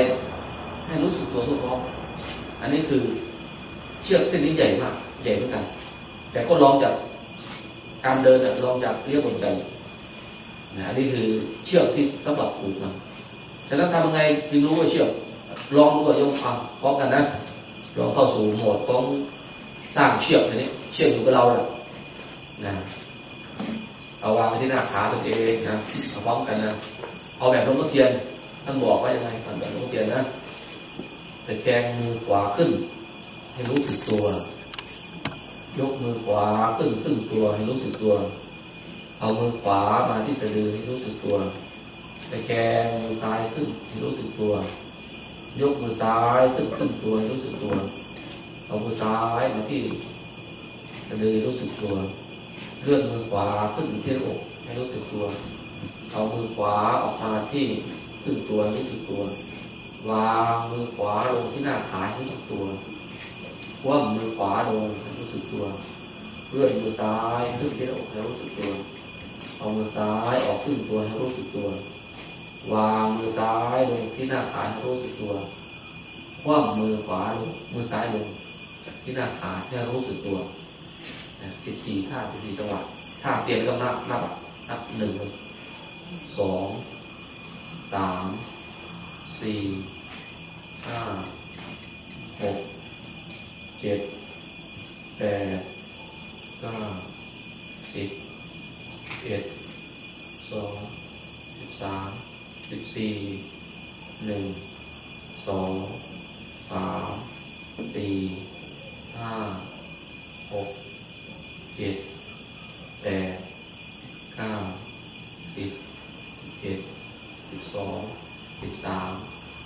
ให้รู้สึกตัวทั่วพร้ออันนี้คือเชือกเส้นนี้ใหญ่มากใหญ่เหมือนกัน แต่ก็ลองจากการเดินลองจากเรียบบนใจนะอันนี้คือเชือกที่สำหรับผูกมันฉะนั้นทำยังไงจึงรู้ว่าเชือกลองดูกับยงฟังพร้อมกันนะลองเข้าสู่โหมดของสร้างเชือกอันนี้ เชือกอยู่กับเราแหละนะเอาวางไว้ที่หน้าขาตัวเองนะพร้อมกันนะเอาแบบลงเทียนท่านบอกว่ายังไงแบบลงเทียนนะ แต่แกงมือขวาขึ้น ให้รู้สึกตัว ยกมือขวาขึ้นขึ้นตัวให้รู้สึกตัว เอามือขวามาที่สะดือให้รู้สึกตัวแต่แกงมือซ้ายขึ้นให้รู้สึกตัว ยกมือซ้ายขึ้นขึ้นตัวให้รู้สึกตัว เอามือซ้ายมาที่สะดือรู้สึกตัวเลื่อนมือขวาขึ้นที่อกให้รู้สึกตัว เอามือขวาออกมาที่ขึ้นตัวรู้สึกตัว วางมือขวาลงที่หน้าขาให้รู้สึกตัวว่ำมือขวาลงให้รู้สึกตัวเลื่อนมือซ้ายขึ้นที่อกให้รู้สึกตัว เอามือซ้ายออกขึ้นตัวให้รู้สึกตัว วางมือซ้ายลงที่หน้าขาให้รู้สึกตัวคว่ำมือขวาลงมือซ้ายลงที่หน้าขาให้รู้สึกตัวสิบสี่ท่าสิบสี่จังหวะท่าเตรียมก็นับนับนับหนึ่งสองสาม สี่ห้าหกเจ็ดแปดเก้าสิบเอ็ดสองสิบสามสิบสี่หนึ่งสองสามสี่ห้าหกเจ็ดแปดเก้าสิบเอ็ดสิบสองสิบสาม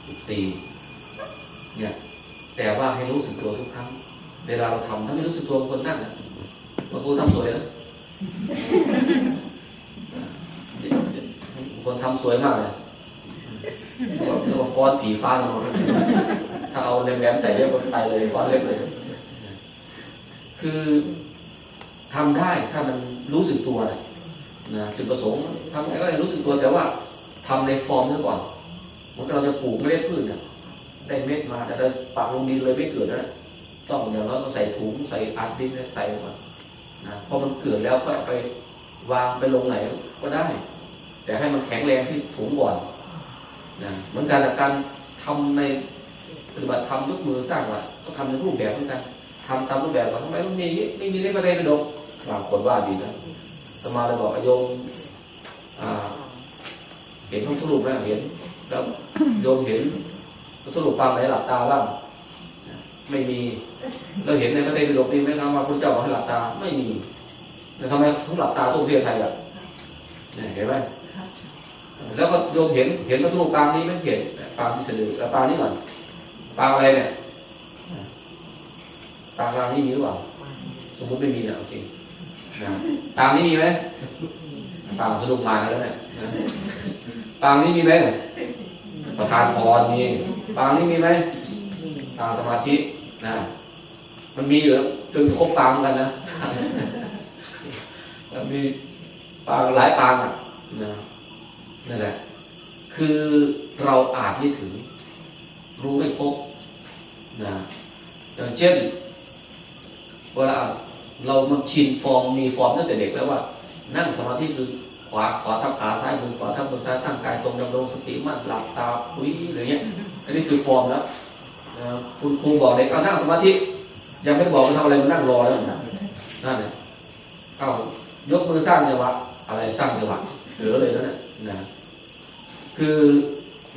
สิบสี่เนี่ย แต่ว่าให้ รู้สึกตัวทุกครั้ง เวลาเราทำถ้าไม่รู้สึกตัวคนนั่งบางคนทำสวยแล้วคนทำสวยมากเลยเรียกว่าฟอนผีฟ้ากันหมดถ้าเอาแหลมๆใส่เรียกว่าไปเลยฟอนเล็บเลย คือทำได้ถ้ามันรู้สึกตัวนะนะจุดประสงค์ทำไงก็ได้รู้สึกตัวแต่ว่าทำในฟอร์มซะก่อนเมือนเราจะปลูกเมล็ดพืชนะได้เม็ดมาแต่เรา ปักลงดินเลยไม่เกิดนะต้องอย่างเราต้องใส่ถุงใส่อัดดินใส่ลงมานะพอมันเกิดแล้วก็ไปวางไปลงไหนก็ได้ แต่ให้มันแข็งแรงที่ถุงก่อนนะเหมือนกันการทำในปฏิบัติธรรมยกมือสร้างวัดก็ทำในรูปแบบเหมือนกันทำตามรูปแบบว่าทำไมต้องมีไม่มีเล็กอะไรไปดกบางคนว่าดีนะทตมาเลยบอกโยมเห็นพระพุทธรูปไหมเห็น แล้วโยมเห็นพระพุทธรูปปางไหนหลับตาบ้าง ไม่มี เราเห็นในพระไตรปิฎกนี่ไหมครับว่าพระเจ้าบอกให้หลับตาไม่มีแต่ทำไมต้องหลับตาทุกเทียไทยอะเนี่ยเห็นไหมแล้วก็โยมเห็นเห็นพระพุทธรูปปางนี้ไม่เห็นปางที่เสด็จปางนี้ก่อนปางอะไรเนี่ยปางปางนี้มีหรือเปล่าสมมติไม่มีนะโอเคนะปางนี้มีไหมปางสนุกมาแล้วเนี่ยปางนี้มีไหมประธานพรมีปางนี้มีไหมปางสมาธิ นะมันมีอยู่จนครบปางกันนะมีปางหลายปางอะนะนั่นแหละ คือเราอาจไม่ถึง รู้ไม่ครบนะอย่างเช่นเวลาเรามันชินฟอร์มมีฟอร์มตั้งแต่เด็กแล้วว่า นั่งสมาธิคือขวาขวาทับขาซ้ายมือขวาทับมือซ้ายตั้งกายตรงดำรงสติมั่นหลับตาปุ้ยอะไรเงี้ย อันนี้คือฟอร์มแล้ว คุณครูบอกเด็กเอานั่งสมาธิยังไม่บอกว่าทำอะไรมันนั่งรอแล้วนั่นเนี่ยเอายกมือสร้างจังหวะอะไรสร้างจังหวะเหลือเลยนั่นน่ะนะคือ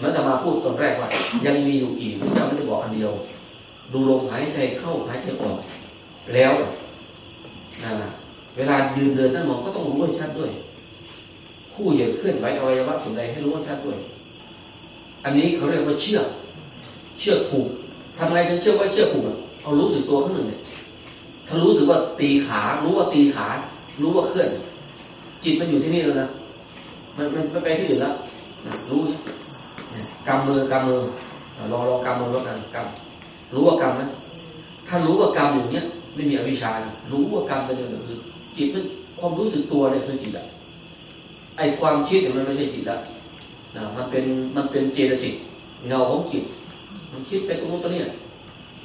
มันจะมาพูดตอนแรกว่า ยังมีอยู่อีกพระเจ้าไม่ได้บอกอันเดียว ดูลมหายใจเข้าหายใจออกแล้วนะเวลายืนเดินนั่งมองก็ต้องรู้ให้ชัดด้วย คู่เหยียดเคลื่อนไหวอวัยวะส่วนใดให้รู้ให้ชัดด้วย อันนี้เขาเรียกว่าเชือกเชือกผูก ทำไงถึงเชื่อว่าเชื่อกผูกเอารู้สึกตัวข้างหนึ่งเนี่ยถ้ารู้สึกว่าตีขา รู้ว่าตีขา รู้ว่าเคลื่อน จิตมันอยู่ที่นี่แล้วนะ มันมันไม่ไปที่อื่นแล้วรู้กำมือกำมือลองลองกำมือแล้วกันกำรู้ว่ากำนะถ้ารู้ว่ากำอยู่เนี้ยไม่มีอวิชชานะรู้ว่ากำไปเลยคือ จิตมันความรู้สึกตัวเนี่ยคือจิตอะไอความคิดเนี่ยมันไม่ใช่จิตละนะมันเป็นมันเป็นเจตสิกเงาของจิต มันคิดไปตรงนู้นตรงนี้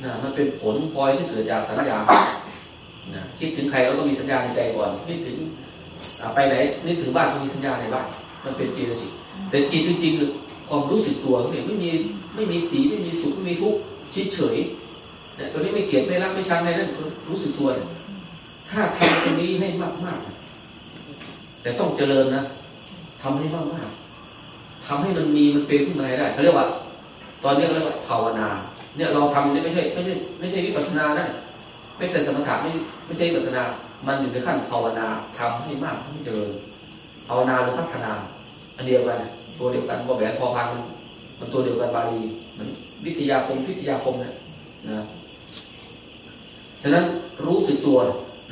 นะมันเป็นผลพลอยที่เกิดจากสัญญานะคิดถึงใครเราก็มีสัญญาในใจก่อนคิดถึงไปไหนนึกถึงบ้านก็มีสัญญาในบ้านมันเป็นเจตสิกแต่จิตจริงๆคือความรู้สึกตัวเนี่ยไม่มีไม่มีสีไม่มีสุขไม่มีทุกข์เฉยเนี่ยตัวนี้ไม่เกลียดไม่รักไม่ชังอะไรนั่นรู้สึกตัวเนี่ยถ้าทำตรงนี้ให้มากๆแต่ต้องเจริญนะทำให้มากๆทำให้มันมีมันเป็นขึ้นมาได้เขาเรียกว่า ตอนนี้เรียกว่าภาวนา เนี่ยเราทำนี่ไม่ใช่ไม่ใช่ไม่ใช่วิปัสสนานะไม่ใช่สมถะไม่ไม่ใช่วิปัสสนา มันอยู่ในขั้นภาวนาทำให้มากให้เจริญภาวนาหรือพัฒนา อันเดียวกันตัวเดียวกันว่าแหวนพอพันมันตัวเดียวกันบาลีมันวิทยาคมวิทยาคมเนี่ยนะฉะนั้นรู้สึกตัว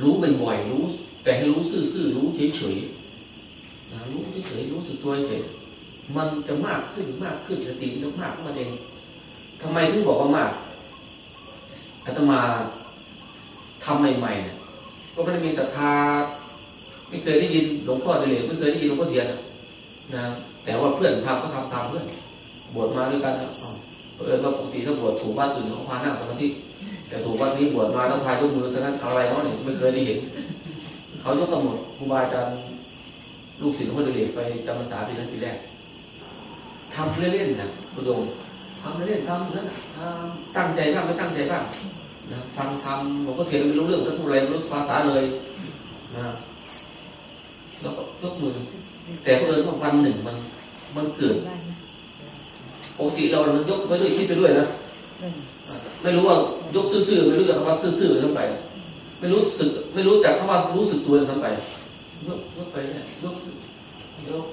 รู้บ่อยๆรู้ แต่ให้รู้ซื่อๆรู้เฉยๆนะรู้เฉยๆรู้สึกตัวเฉย มันจะมากขึ้นมากขึ้นสติมันจะมากขึ้นมาเองทำไมถึงบอกว่ามากอาตมาทำใหม่ๆเนี่ยก็ไม่ได้มีศรัทธาไม่เคยได้ยินหลวงพ่อเดลไม่เคยได้ยินหลวงพ่อเทียนนะแต่ว่าเพื่อนทำก็ทำตามเพื่อนบวชมาด้วยกันนะเออว่าปกติถ้าบวชถูกบ้านอื่นเขาพานั่งสมาธิแต่ถูกบ้านนี้บวชมาต้องพายยกมือซะนั้นอะไรเนาะเนี่ยไม่เคยได้เห็นเขายกกำหนดครูบาอาจารย์ลูกศิษย์หลวงพ่อเดลไปจำพรรษาปีนั้นปีแรก ทำเล่นๆนะคุณโยมทำเล่นๆทำนั้นตั้งใจบ้างไม่ตั้งใจบ้างนะฟังทำผมก็เถียงไม่รู้เรื่องก็พูดอะไรไม่รู้ภาษาเลยนะแล้วก็ยกมือ แต่เออว่าวันหนึ่งมัน มันเกิดปกติเรามันยกไปด้วยคิดไปด้วยนะไม่รู้ว่ายกซื่อๆไม่รู้จักคำว่าซื่อๆทั้งไป ไม่รู้สึก ไม่รู้จักคำว่ารู้สึกตัวทั้งไปยกยกไปเนี่ยยกยก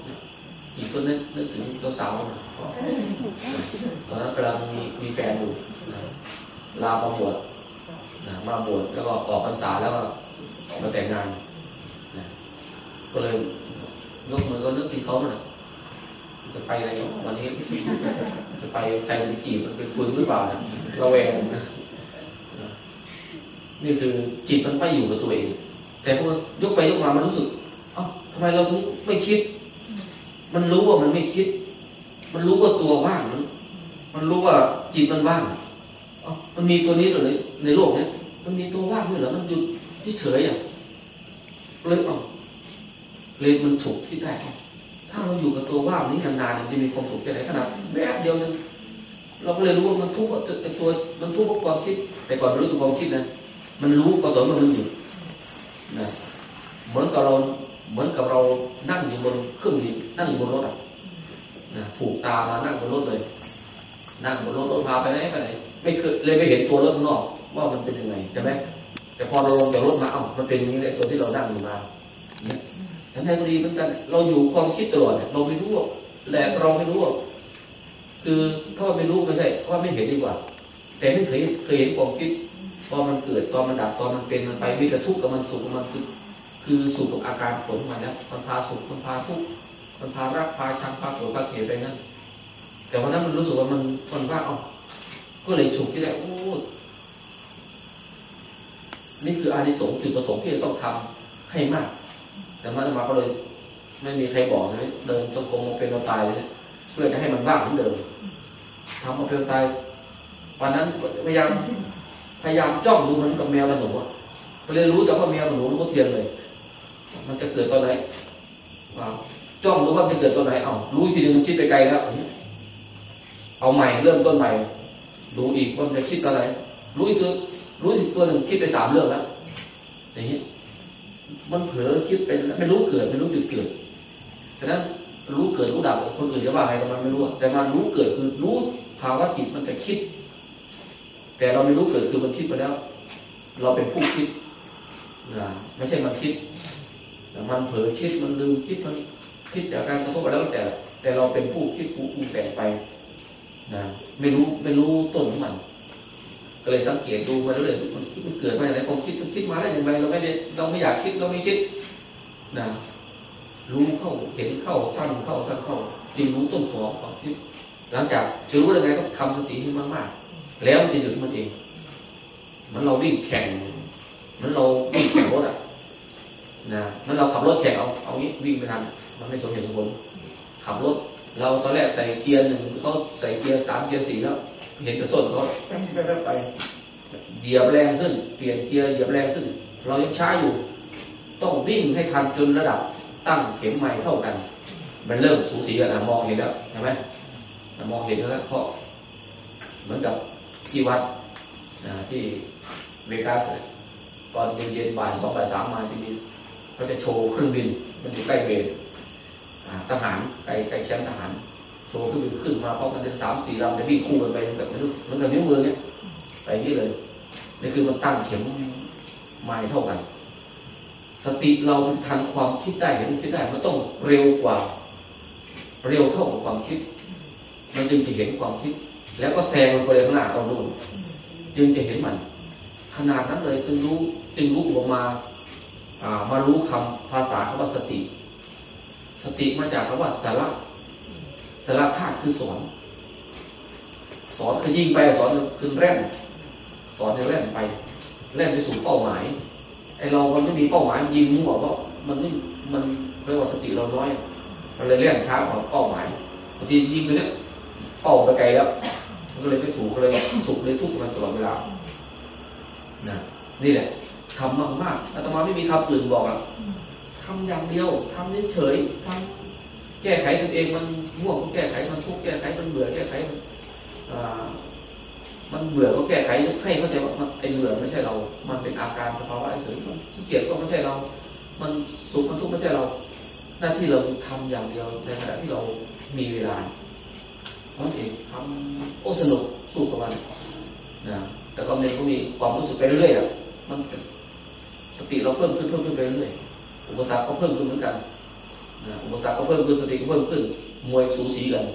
อีกคนนึกนึกถึงสาวๆตอนนั้นกำลังมีมีแฟนอยู่ลามาบวชมาบวชแล้วก็ออกพรรษาแล้วก็มาแต่งงานก็เลยยกมือก็นึกถึงเขาน่ะจะไปอะไรวันนี้จะไปใครไปจีบไปคุยหรือเปล่านะระแวงนะนี่คือจิตมันไม่อยู่กับตัวเอง แต่พอยกไปยกมามันรู้สึก เอ้าทำไมเราถึงไม่คิด มันรู้ว่ามันไม่คิด มันรู้ว่าตัวว่างมันมันรู้ว่าจิตมันว่างมันมีตัวนี้เหรอในในโลกเนี้ยมันมีตัวว่างด้วยเหรอมันหยุดเฉยอะเลยอ๋อเลยมันฉุกคิดได้ถ้าเราอยู่กับตัวว่างนี้นานๆมันจะมีความสุขแค่ไหนขนาดแวบเดียวนึงเราก็เลยรู้ว่ามันทุกข์ไอตัวมันทุกข์เพราะความคิด แต่ก่อนไม่รู้ตัวความคิดนะมันรู้ก็ตอนมันหยุดนะเหมือนกับเราเหมือนกับเรานั่งอยู่บนเครื่องบิน นั่งอยู่บนรถอะผูกตามานั่งบนรถเลย นั่งบนรถรถพาไปไหนไปไหนไม่เคยเลยไม่เห็นตัวรถข้างนอกว่ามันเป็นยังไงใช่ไหมแต่พอเราลงจากรถมาเอ้ามันเป็นอย่างนี้เลยตัวที่เรานั่งอยู่มาเนี่ยฉันให้ก็ดีเหมือนกันเราอยู่ความคิดตลอดเนี่ยเราไม่รู้แหละเราไม่รู้คือถ้าไม่รู้ไม่ใช่เพราะไม่เห็นดีกว่า แต่ไม่เคยเคยเห็นความคิดตอนมันเกิดตอนมันดับตอนมันเป็นมันไปมีแต่ทุกข์กับมันสุขกับมันคือคือสุขกับอาการผลมันแล้วมันพาสุขมันพาทุกข์ มันพารักพาชังพาโกรธพาเกลียดไปงั้นแต่วันนั้นมันรู้สึกว่ามันมันว่าออก็เลยฉุกที่แรกโอ้นี่คืออานิสงส์จุดประสงค์ที่จะต้องทำให้มาก แต่มาสมาก็เลย ไม่มีใครบอกนะเดินจงกรมเป็นเราตายเลยเพื่อจะให้มันว่างเหมือนเดิมทำมาเป็นตายวันนั้นพยายามพยายามจ้องดูมันกับแมวกับหนูก็เลยรู้แต่ว่าแมวกับหนูมันก็เทียนเลย มันจะเกิดตอนไหนว้าว จ้องรู้ว่าจะเกิดตอนไหนเอารู้ทีนึงคิดไปไกลแล้วเอาใหม่เริ่มต้นใหม่ดูอีกว่ามันจะคิดอะไร รู้อีกตัวรู้อีกตัวหนึ่งคิดไปสามเรื่องแล้วอย่างนี้มันเผลอคิดไปไม่รู้เกิดไม่รู้จุดเกิดฉะนั้นรู้เกิดรู้ดับคนอื่นจะว่าไงแต่มันไม่รู้ แต่มันรู้เกิดคือรู้ภาวะจิตมันจะคิด แต่เราไม่รู้เกิดคือมันคิดไปแล้ว เราเป็นผู้คิดนะไม่ใช่มันคิดแต่มันเผลอคิดมันลืมคิดมัน คิดจากการกระทบแล้วแต่ แต่เราเป็นผู้คิดผู้ปรุงแต่งไปนะไม่รู้ไม่รู้ต้นของมัน ก็เลยสังเกตดูมาแล้วเลยมันคิดมันเกิดมาอย่างไรความคิดมันคิดมาได้อย่างไรเราไม่ได้เราไม่อยากคิดเราไม่คิดนะรู้เข้าเห็นเข้าสั้นเข้าสั้นเข้าจึงรู้ต้นตอความคิดหลังจากจะรู้ยังไงก็ทำสติให้มากๆ แล้วมันจะหยุดมันเองมันเราวิ่งแข่งมันเราวิ่งแข่งรถอะนะมันเราขับรถแข่งเอาเอางี้วิ่งไปทัน มันไม่สมเหตุสมผลขับรถเราตอนแรกใส่เกียร์หนึ่งเขาใส่เกียร์สามเกียร์สี่แล้ว เห็นกระสุนเขาไปเหยียบแรงขึ้น เปลี่ยนเกียร์เหยียบแรงขึ้น เรายังช้าอยู่ ต้องวิ่งให้ทันจนระดับตั้งเข็มใหม่เท่ากัน มันเริ่มสูสีกันนะมองเห็นแล้วใช่ไหมมองเห็นแล้วเพราะเหมือนกับที่วัดนะที่เวกัสตอนเย็นๆบ่ายสองบ่ายสามมาที่มีเขาจะโชว์เครื่องบิน มันอยู่ใกล้เวร ทหารใกล้ใกล้แคมป์ทหารโชว์เครื่องบินขึ้นมาพร้อมกันเป็นสามสี่ลำจะวิ่งคู่กันไปเหมือนกับเหมือนกับนิ้วมือเนี้ยไปนี่เลยนี่คือมันตั้งเข็มไม้เท่ากัน สติเราทันความคิดได้เห็นคิดได้มันต้องเร็วกว่า เร็วเท่ากับความคิด มันจึงจะเห็นความคิด แล้วก็แซงมันไปเลยข้างหน้าตอนนู้นจึงจะเห็นมัน ขนาดนั้นเลยจึงรู้จึงรู้ออกมาอ่ามารู้คำภาษาคำว่าสติ สติมาจากคำว่าสาระสาระธาตุคือสอน สอนคือยิงไปสอนคือแร่นสอนให้แล่นไปแล่นไปสู่เป้าหมายไอเรามันไม่มีเป้าหมายยิงมั่วเพราะมันไม่มันเรียกว่าสติเราน้อยมันเลยเล่นช้ากว่าเป้าหมายบางทียิงไปเนี่ยเป้าไปไกลแล้วมันก็เลยไม่ถูกเลยสุขเลยทุกข์มันตลอดเวลานะนี่แหละทำมากมากอาตมาไม่มีคำอื่นบอกอะ ทำอย่างเดียวทำเฉยๆทำแก้ไขตัวเองมันง่วงก็แก้ไขมันทุกข์แก้ไขมันเบื่อแก้ไขมันมันเบื่อก็แก้ไขให้เข้าใจว่าไอ้เบื่อไม่ใช่เรา มันเป็นอาการสภาวะเฉยมันขี้เกียจก็ไม่ใช่เรา มันสุขมันทุกข์ไม่ใช่เรา หน้าที่เราทำอย่างเดียวในขณะที่เรามีเวลานั่นเองทำโอ้สนุกสู้กับมันนะแต่ก็เน้นก็มีความรู้สึกไปเรื่อยๆอะมันสติเราเพิ่มขึ้นเพิ่มขึ้นไปเรื่อยๆ อุปสรรคก็เพิ่มขึ้นเหมือนกันอุปสรรคก็เพิ่มขึ้นสติก็เพิ่มขึ้น มวยสูสีกัน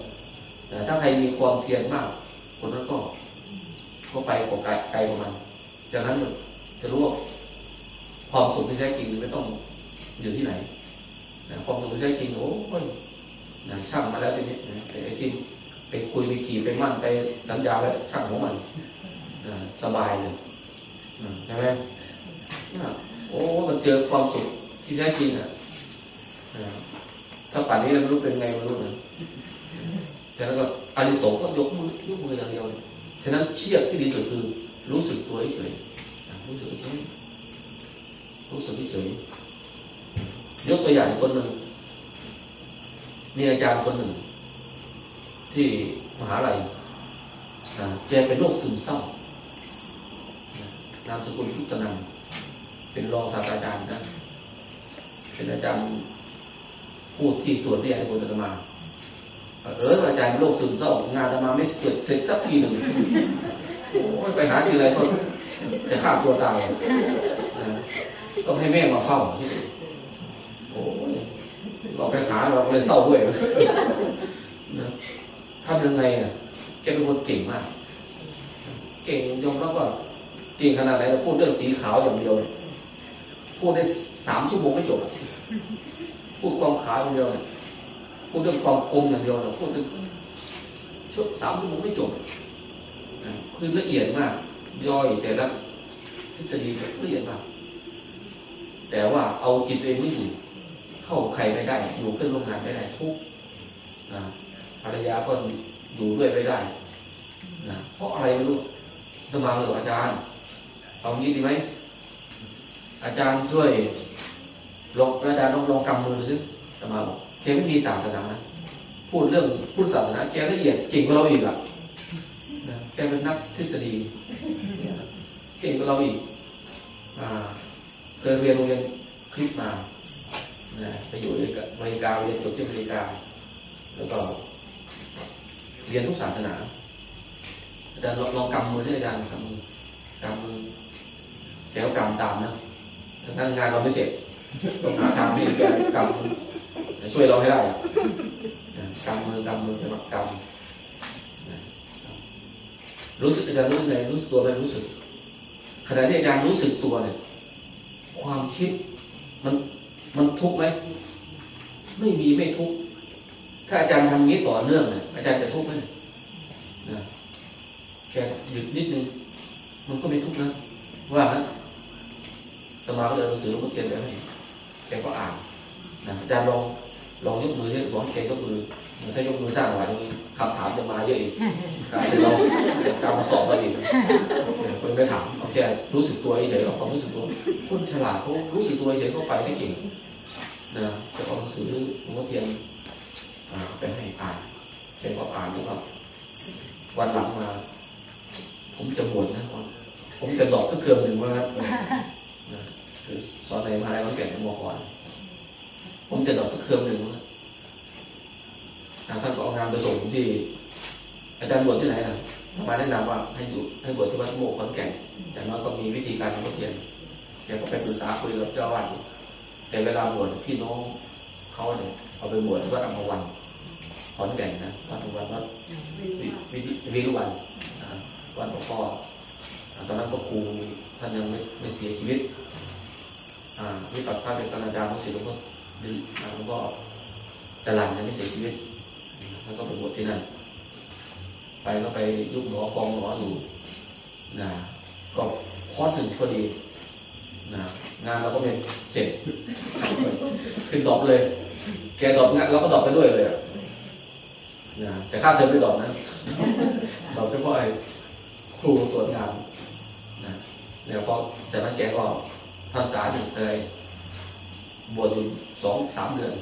ถ้าใครมีความเพียรมาก คนนั้นก็ก็ไปกว่าไกลไกลกว่ามันจากนั้นจะรู้ว่าความสุขที่แท้จริงไม่ต้องอยู่ที่ไหนความสุขที่แท้จริงโอ้ยช่างมาแล้วทีนี้ไอ้ที่ไปคุยไปขี่ไปมั่นไปสัญญาแล้วช่างของมันสบายเลยใช่ไหมโอ้มันเจอความสุข ที่แท้จริงอะถ้าป่านนี้เราไม่รู้เป็นไงไม่รู้นะแต่แล้วก็อานิสงส์ก็ยกมือยกมืออย่างเดียวฉะนั้นเชียบที่ดีสุดคือรู้สึกตัวเฉยรู้สึกเฉยรู้สึกเฉยยกตัวอย่างคนหนึ่งมีอาจารย์คนหนึ่ง ที่มหาลัยแกเป็นโรคซึมเศร้านามสกุลพุทธนันเป็นรองศาสตราจารย์นะ เป็นอาจารย์พูดที่ตรวจเรียกให้คนอาตมา เอออาจารย์โรคซึมเศร้างานอาตมาไม่เสร็จเสร็จสักทีหนึ่งโอ้ยไปหาทีไรก็จะฆ่าตัวตายต้องให้แม่มาเฝ้าที่โอ้ยเราไปหาเราเลยเศร้าด้วยนะทำยังไงอะแกเป็นคนเก่งมาก เก่งยอมรับว่าเก่งขนาดไหนพูดเรื่องสีขาวอย่างเดียว พูดได้ สามชั่วโมงไม่จบ พูดความขาวอย่างเดียว พูดเรื่องความกลมอย่างเดียวพูดเรื่องชั่วสามชั่วโมงไม่จบ คือละเอียดมาก ย่อยแต่ละทฤษฎีละเอียดมาก แต่ว่าเอาจิตตัวเองไม่อยู่ เข้าใครไม่ได้ อยู่เพื่อนร่วมงานไม่ได้ทุกภรรยาก็อยู่ด้วยไม่ได้นะเพราะอะไรไม่รู้สมาเลยอาจารย์เอางี้ดีไหมอาจารย์ช่วย ลองอาจารย์ลองลองกำมือดูสิสมาบอกแกไม่มีศาสนานะพูดเรื่องพูดศาสนาแกละเอียดเก่งกว่าเราอีกอะแกเป็นนักทฤษฎีเก่งกว่าเราอีกเคยเรียนโรงเรียนคลิปมาไปอยู่ในอเมริกาเรียนจบที่อเมริกา แล้วก็เรียนทุกศาสนาอาจารย์ลองกำมือด้วยอาจารย์กำมือกำมือแก้วกำตามนะนั่นงานเราไม่เสร็จ ต้องหาทางที่แกกำช่วยเราให้ได้กำมือกำมือจะมากำรู้สึกอาจารย์รู้สึกไงรู้สึกตัวไหมรู้สึกขณะที่อาจารย์รู้สึกตัวเนี่ย ความคิดมันมันทุกข์ไหมไม่มีไม่ทุกข์ถ้าอาจารย์ทำงี้ต่อเนื่องเนี่ยอาจารย์จะทุกข์ไหมนะแค่หยุดนิดนึง มันก็ไม่ทุกข์นะว่าฮะตมาก็เลยหนังสือหลวงพ่อเทียนไปให้ แกก็อ่านนะอาจารย์ลองลองยกมือที่บอกแกยกมือถ้ายกมือสร้างหลายตรงนี้คำถามจะมาเยอะอีกกลายเป็นเราการมาสอบเราอีกคนไปถามโอเครู้สึกตัวเฉยๆความรู้สึกตัวคนฉลาดเขารู้สึกตัวเฉยๆเขาไปได้เก่งนะจะเอาหนังสือหลวงพ่อเทียนไปให้อ่านแกก็อ่านแล้วก็วันหลังมา ผมจะบวชนะผมจะดอกทุกเครื่องหนึ่งว่า คือสอนในมหาลัยขอนแก่นมอคอนผมจะดอกทุกเครื่องหนึ่งว่าท่านก็เอางานไปส่งที่ อาจารย์บวชที่ไหนนะมาแนะนำว่าให้อยู่ให้บวชที่วัดโมกขอนแก่นแต่น้อยก็มีวิธีการทำเรียนแกก็ไปปรึกษาคุยกับเจ้าวาดแต่เวลาบวชพี่น้องเขาเนี่ยเอาไปบวชที่วัดอัมพวันขอนแก่นนะวัดอัมพวันวัดวิรุวันวัดหลวงพ่อตอนนั้นก็ครูท่านยังไม่ไม่เสียชีวิต วิปัสสนาเป็นศาสตราจารย์ของศิลป์หลวงพ่อหลวงพ่อจรันยังไม่เสียชีวิต แล้วก็ไปบวชที่นั่น ไปก็ไปยุบหมอกองหมออยู่นะก็คอร์สหนึ่งพอดีนะงานเราก็เป็นเสร็จขึ้นดอกเลย แกดอกงานเราก็ดอกไปด้วยเลยนะแต่ค่าเทอมไม่ดอกนะดอกเฉพาะไอ้ครูตรวจงานนะแล้วก็แต่นั้นแกก็ พรรษาหนึ่งเคยบวชอยู่สองสามเดือน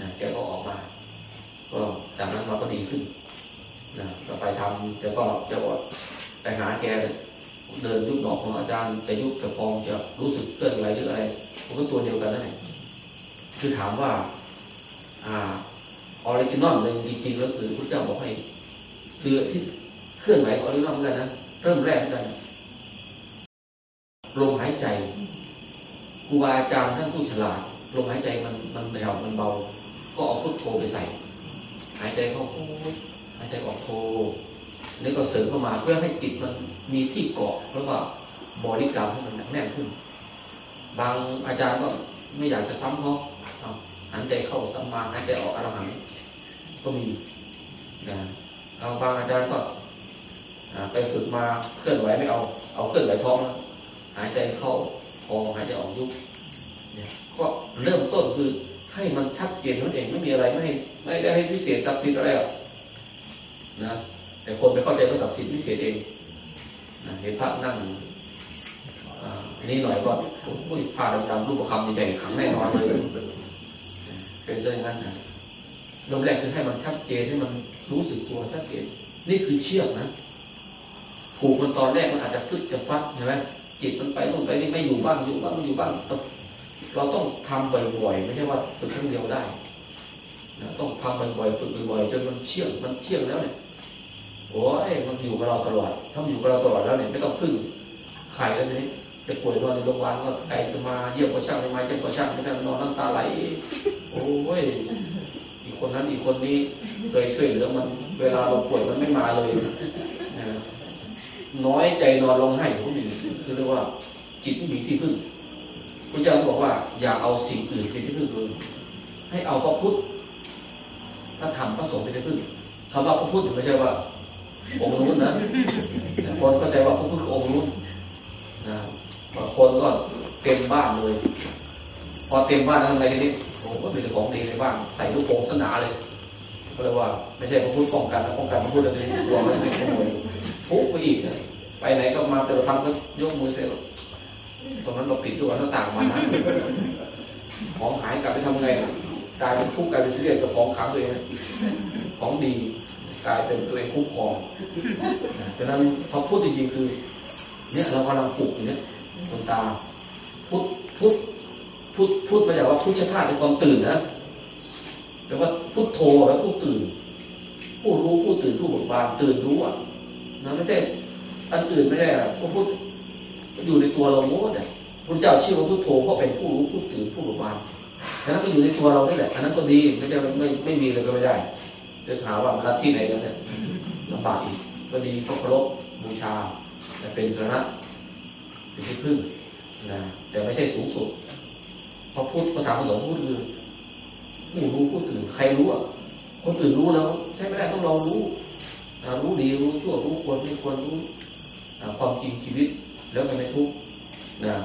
นะแกก็ออกมา ก็จากนั้นเราก็ดีขึ้นนะก็ไปทำแกก็จะอดไปหาแกเดินยุบดอกของอาจารย์จะยุบจะฟองจะรู้สึกเคลื่อนไหวหรืออะไรมันก็ตัวเดียวกันนั่นแหละคือถามว่า อ่าออริจินอลเลยจริงๆแล้วคือพระเจ้าบอกให้คือที่เคลื่อนไหวอออริจินอลเหมือนกันนะเริ่มแรกเหมือนกัน ลมหายใจครูบาอาจารย์ท่านผู้ฉลาดลมหายใจมันมันแผ่วมันเบา ก็เอาพุทโธไปใส่ หายใจเข้าโหายใจออกโธนี่ก็เสริมเข้ามาเพื่อให้จิตมันมีที่เกาะแล้วก็บริกรรมให้มันแน่นขึ้น บางอาจารย์ก็ไม่อยากจะซ้ำเขาหายใจเข้าสัมมาหายใจออกอรหันก็มีนะเอาบางอาจารย์ก็ไปฝึกมาเคลื่อนไหวไม่เอา เอาเคลื่อนไหวท้อง หายใจเข้าพอหายใจออกยุบเนี่ยก็เริ่มต้นคือให้มันชัดเจนนั่นเองไม่มีอะไรไม่ไม่ได้ให้พิเศษศักดิ์สิทธิ์อะไรหรอกนะแต่คนไปเข้าใจว่าศักดิ์สิทธิ์พิเศษเองนะเห็นพระนั่งนี่หน่อยก็ผู้ผ้าดำๆรูปประคำใหญ่ขังแน่นอนเลยเป็นเรื่องนั้นนะเริ่มแรกคือให้มันชัดเจนให้มันรู้สึกตัวชัดเจนนี่คือเชือกนะผูกมันตอนแรกมันอาจจะฟึดจะฟัดใช่ไหม จิตมันไปนู่นไปนี่ไม่อยู่บ้างอยู่บ้างไม่อยู่บ้าง เราต้องทำบ่อยๆไม่ใช่ว่าฝึกครั้งเดียวได้นะต้องทำบ่อยๆฝึกบ่อยๆจนมันเชื่องมันเชื่องแล้วเนี่ยโอ้ยมันอยู่กับเราตลอด ถ้ามันอยู่กับเราตลอดแล้วเนี่ยไม่ต้องพึ่งใครแล้วนี้จะป่วยนอนในโรงพยาบาลก็ใครจะมาเยี่ยมก็ช่างไม่มาเยี่ยมก็ช่างไม่ได้นอนน้ำตาไหลโอ้ยอีกคนนั้นอีกคนนี้เคยช่วยเหลือมัน เวลาเราป่วยมันไม่มาเลยน้อยใจนอนร้องไห้ผมนี่คือ เรียกว่าจิตม่มีที่พึ่งพระเจ้าบอกว่า อย่าเอาสิ่งอื่นเป็นที่พึ่งเลยให้เอาพระพุทธพระธรรมพระสงฆ์เป็นที่พึ่งคำว่าพระพุทธไม่ใช่ว่า องค์นู้นนะคนเข้าใจว่าพระพุทธคือองค์นู้นนะบางคนก็เต็มบ้านเลย พอเต็มบ้านแล้วทำไงทีนี้โอ้โหมีแต่ของดีในบ้านใส่ลูกโป่งสนาเลยก็เลยว่า ไม่ใช่พระพุทธป้องกันนะป้องกันพระพุทธเลยกลัวมันเป็นขโมยทุกไปอีกนะ ไปไหนก็มาแต่ละครั้งก็ยกมือเสร็จตรงนั้นเราปิดตัวหน้าต่างมานะของหายกลับไปทำไงกลายเป็นทุกข์กลายเป็นเสียกับของขังตัวเองของดีกลายเป็นตัวเองคุ้มครองดังนั้นพอพูดจริงๆคือ เนี่ยเรากำลังปลุกอยู่เนี่ยคนตาพุทธพุทธพุทธพูดมาจากว่าพุทธชาติในความตื่นนะแต่ว่าพุทโธแล้วผู้ตื่น ผู้รู้ผู้ตื่นผู้เบิกบานตื่นรู้อะนะไม่ใช่ อันอื่นไม่ได้พระพุทธอยู่ในตัวเราหมดอะพระเจ้าชื่อว่าพุทโธเพราะเป็นผู้รู้ผู้ตื่นผู้เบิกบานอันนั้นก็อยู่ในตัวเรานี่แหละอันนั้นก็ดีไม่ใช่ไม่ไม่มีเลยก็ไม่ได้จะถามว่ารัฐที่ไหนกันเนี่ยลำบากอีกก็ดีก็เคารพบูชาแต่เป็นสาระเป็นที่พึ่งนะแต่ไม่ใช่สูงสุดพระพุทธภาษาภาษาพูดคือผู้รู้ผู้ตื่นใครรู้อะคนอื่นรู้แล้ว ใช่ไม่ได้ต้องเรารู้รู้ดีรู้ชั่วรู้ควรไม่ควรรู้ ความจริงชีวิตแล้วก็ไม่ทุกข์นะ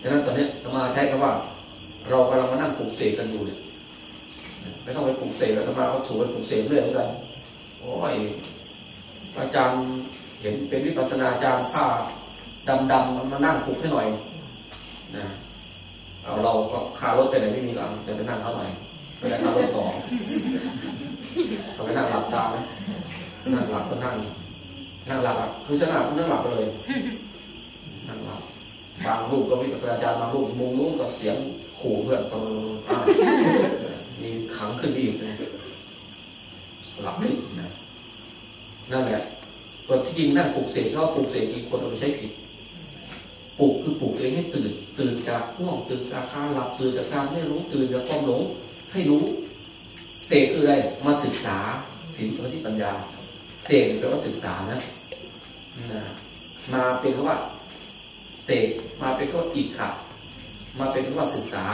ดังนั้นตอนนี้จะมาใช้คำว่า เรากำลังมานั่งปลุกเสกกันอยู่เนี่ยไม่ต้องไปปลุกเสกแล้วมาเขาถูกไปปลุกเสกเรื่อยเหมือนกันโอ้ยอาจารย์เห็นเป็นวิปัสนาอาจารย์ผ้าดำๆมันมานั่งปลุกให้หน่อยนะเอาเราก็คารถไปไหนไม่มีก็จะไปนั่งเขาหน่อยไปได้คารถต่อต้องไปนั่งหลับตานั่งหลับก็นั่ง นั่งหลับคือฉันหลับก็นั่งหลับไปเลยนั่งหลับบางรูปก็วิปัสสนาจารย์บางรูปมุงนู้นกับเสียงขู่เพื่อนตอนมีขังขึ้นอีกนะหลับไม่นะนั่นแหละตัวที่จริงนั่งปลุกเสกเขาปลุกเสกอีกคนเอาไปใช้ผิดปลุกคือปลุกเองให้ตื่น ตื่นจากง่วงตื่นจากการหลับตื่นจากการไม่รู้ตื่นจากความหลงให้รู้ เสกคืออะไรมาศึกษาศีลสมาธิปัญญา เสกแปลว่าศึกษานะนะมาเป็นคำว่าเสกมาเป็นคำว่าอีกขับมาเป็นคำว่าศึกษา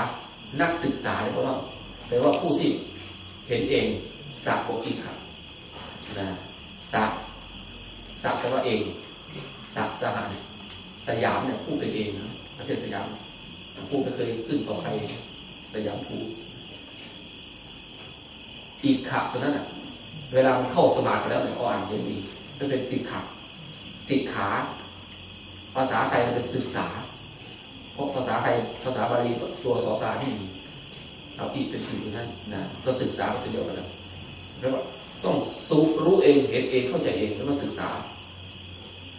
นักศึกษาเลยเพราะว่าแปลว่าผู้ที่เห็นเองสักโออีกขับนะสักสักแปลว่าเองสักสหายสยามเนี่ยผู้เป็นเองนะประเทศสยามผู้ไม่เคยขึ้นต่อใครสยามผู้อีกขับตัวนั้นอะ เวลาเข้าสมาธิแล้วเนี่อ่านเยังดีก็เป็นสิกขับสิกขา ภาษาไทยเป็นศึกษา เพราะภาษาไทยภาษาบาลีตัวสอสาที่มีเอาอีกเป็นอยู่นั่นนะก็ศึกษาเป็นเดียวกันแล้วแล้วว่าต้องสูรู้เองเห็นเองเข้าใจเองแล้วมาศึกษา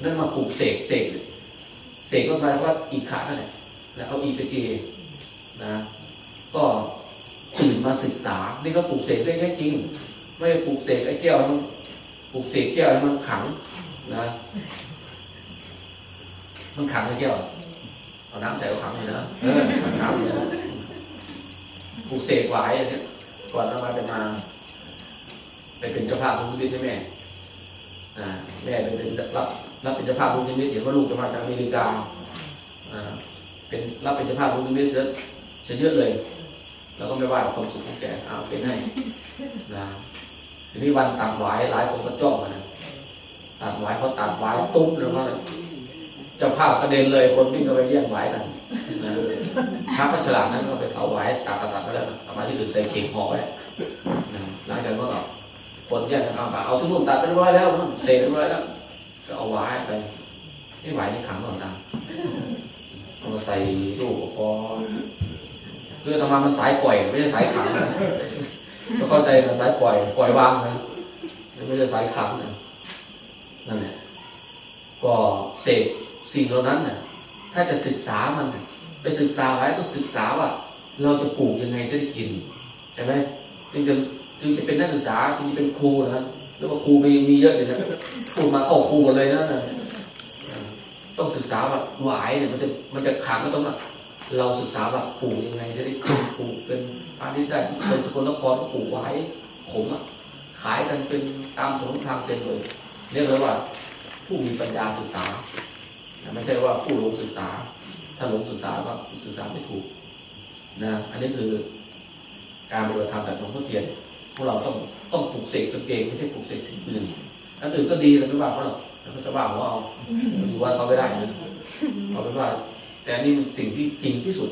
นั่นมาปลูกเสกเสกเสกก็หมายว่าอีกขานั่นแหละแล้วเอาอีกเป็นเอนะ ก็ตื่นมาศึกษา นี่ก็ปลูกเสกได้แค่จริง ไม่ปลูกเสกไอ้แก้วมันปลูกเสกแก้วมันขังนะ มันขังไอ้แก้วเอาน้ำใส่เอาขังเลยนะเออขังน้ำเลยนะปลูกเสกหวายก่อนเรามาจะมา ไปเป็นเจ้าภาพลูกนิมิตให้แม่แม่ไปเป็นรับรับเป็นเจ้าภาพลูกนิมิตเห็นว่าลูกจะมาจากอเมริกาเป็นรับเป็นเจ้าภาพลูกนิมิตจะเยอะเลย แล้วก็ไม่ว่าความสุขของแกเอาเป็นให้นะ ทีนี้วันตัดหวายหลายคนก็จ้องนะตัดหวายเขาตัดหวายตุ้มแล้วก็เจ้าภาพกระเด็นเลยคนวิ่งก็ไปแย่งหวายกันพระก็ฉลาดนั้นก็ไปเอาหวายตัดตัดตัดไปแล้วเอามาที่อื่นใส่เข่งห่อไว้หลังจากนั้นก็คนแย่งกันเอาเอาทุกรุ่นตัดไปเรียบร้อยแล้วเสร็จเรียบร้อยแล้วก็เอาหวายไปไม่ไหวในขังก่อนนะเอามาใส่ลูกคอคือทำมามันสายปล่อยไม่ใช่สายขัง นะก็เข้าใจนะสายปล่อย ปล่อยวางนะไม่ใช่สายขังนะนั่นแหละก็เสกสิ่งเหล่านั้นน่ะถ้าจะศึกษามันไปศึกษาไว้ต้องศึกษาว่า เราจะปลูกยังไงจะได้กินใช่ไหมจึงจะจึงจะเป็นนักศึกษาจึงจะเป็นครูนะหรือว่าครูมีมีเยอะเลยนะพูดมาเข้าครูหมดเลยนะต้องศึกษาว่าหวายเนี่ยมันจะมันจะขังก็ต้องว่า เราศึกษาว่าปลูกยังไงจะได้กินปลูกเป็นพาณิชย์ได้คนสกลนครก็ปลูกหวายขมอะขายกันเป็นตามถนนทางเต็มเลยเรียกเลยว่า ผู้มีปัญญาศึกษาไม่ใช่ว่าผู้หลงศึกษา ถ้าหลงศึกษาก็ศึกษาไม่ถูกนะอันนี้คือการปฏิบัติธรรมแบบหลวงพ่อเทียนพวกเราต้องต้องปลูกเสกตัวเองไม่ใช่ปลูกเสกสิ่งอื่นอันอื่นก็ดีแล้วไม่ว่าเขาหรอกแล้วเขาจะว่าเขาเอาอยู่ว่าเขาไม่ได้นะเอาเป็นว่า แต่นี่มันสิ่งที่จริงที่สุด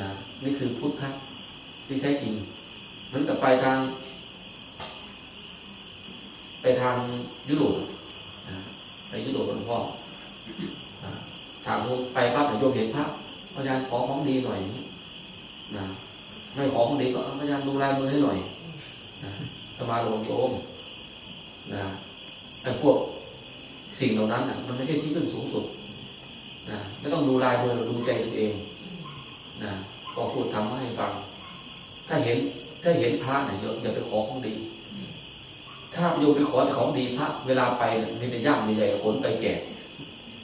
นะนี่คือพุทธะที่แท้จริงมันกับไปทาง ไปทางยุโรปไปยุโรปหลวงพ่อถามไปปั๊บโยมเห็นพระอาจารย์ขอของดีหน่อยนะไม่ขอของดีก็อาจารย์ดูแลมือให้หน่อยนะสมาหลวงโยมนะไอ้พวกสิ่งเหล่านั้นนะมันไม่ใช่ที่พึ่งสูงสุด นะไม่ต้องดูลายมือเราดูใจตัวเองนะก็พูดทำให้ฟัง ถ้าเห็นถ้าเห็นพระเนี่ยอย่าไปขอของดี ถ้าโยมไปขอของดีพระเวลาไปมีแต่ย่ามใหญ่ๆขนไปแก่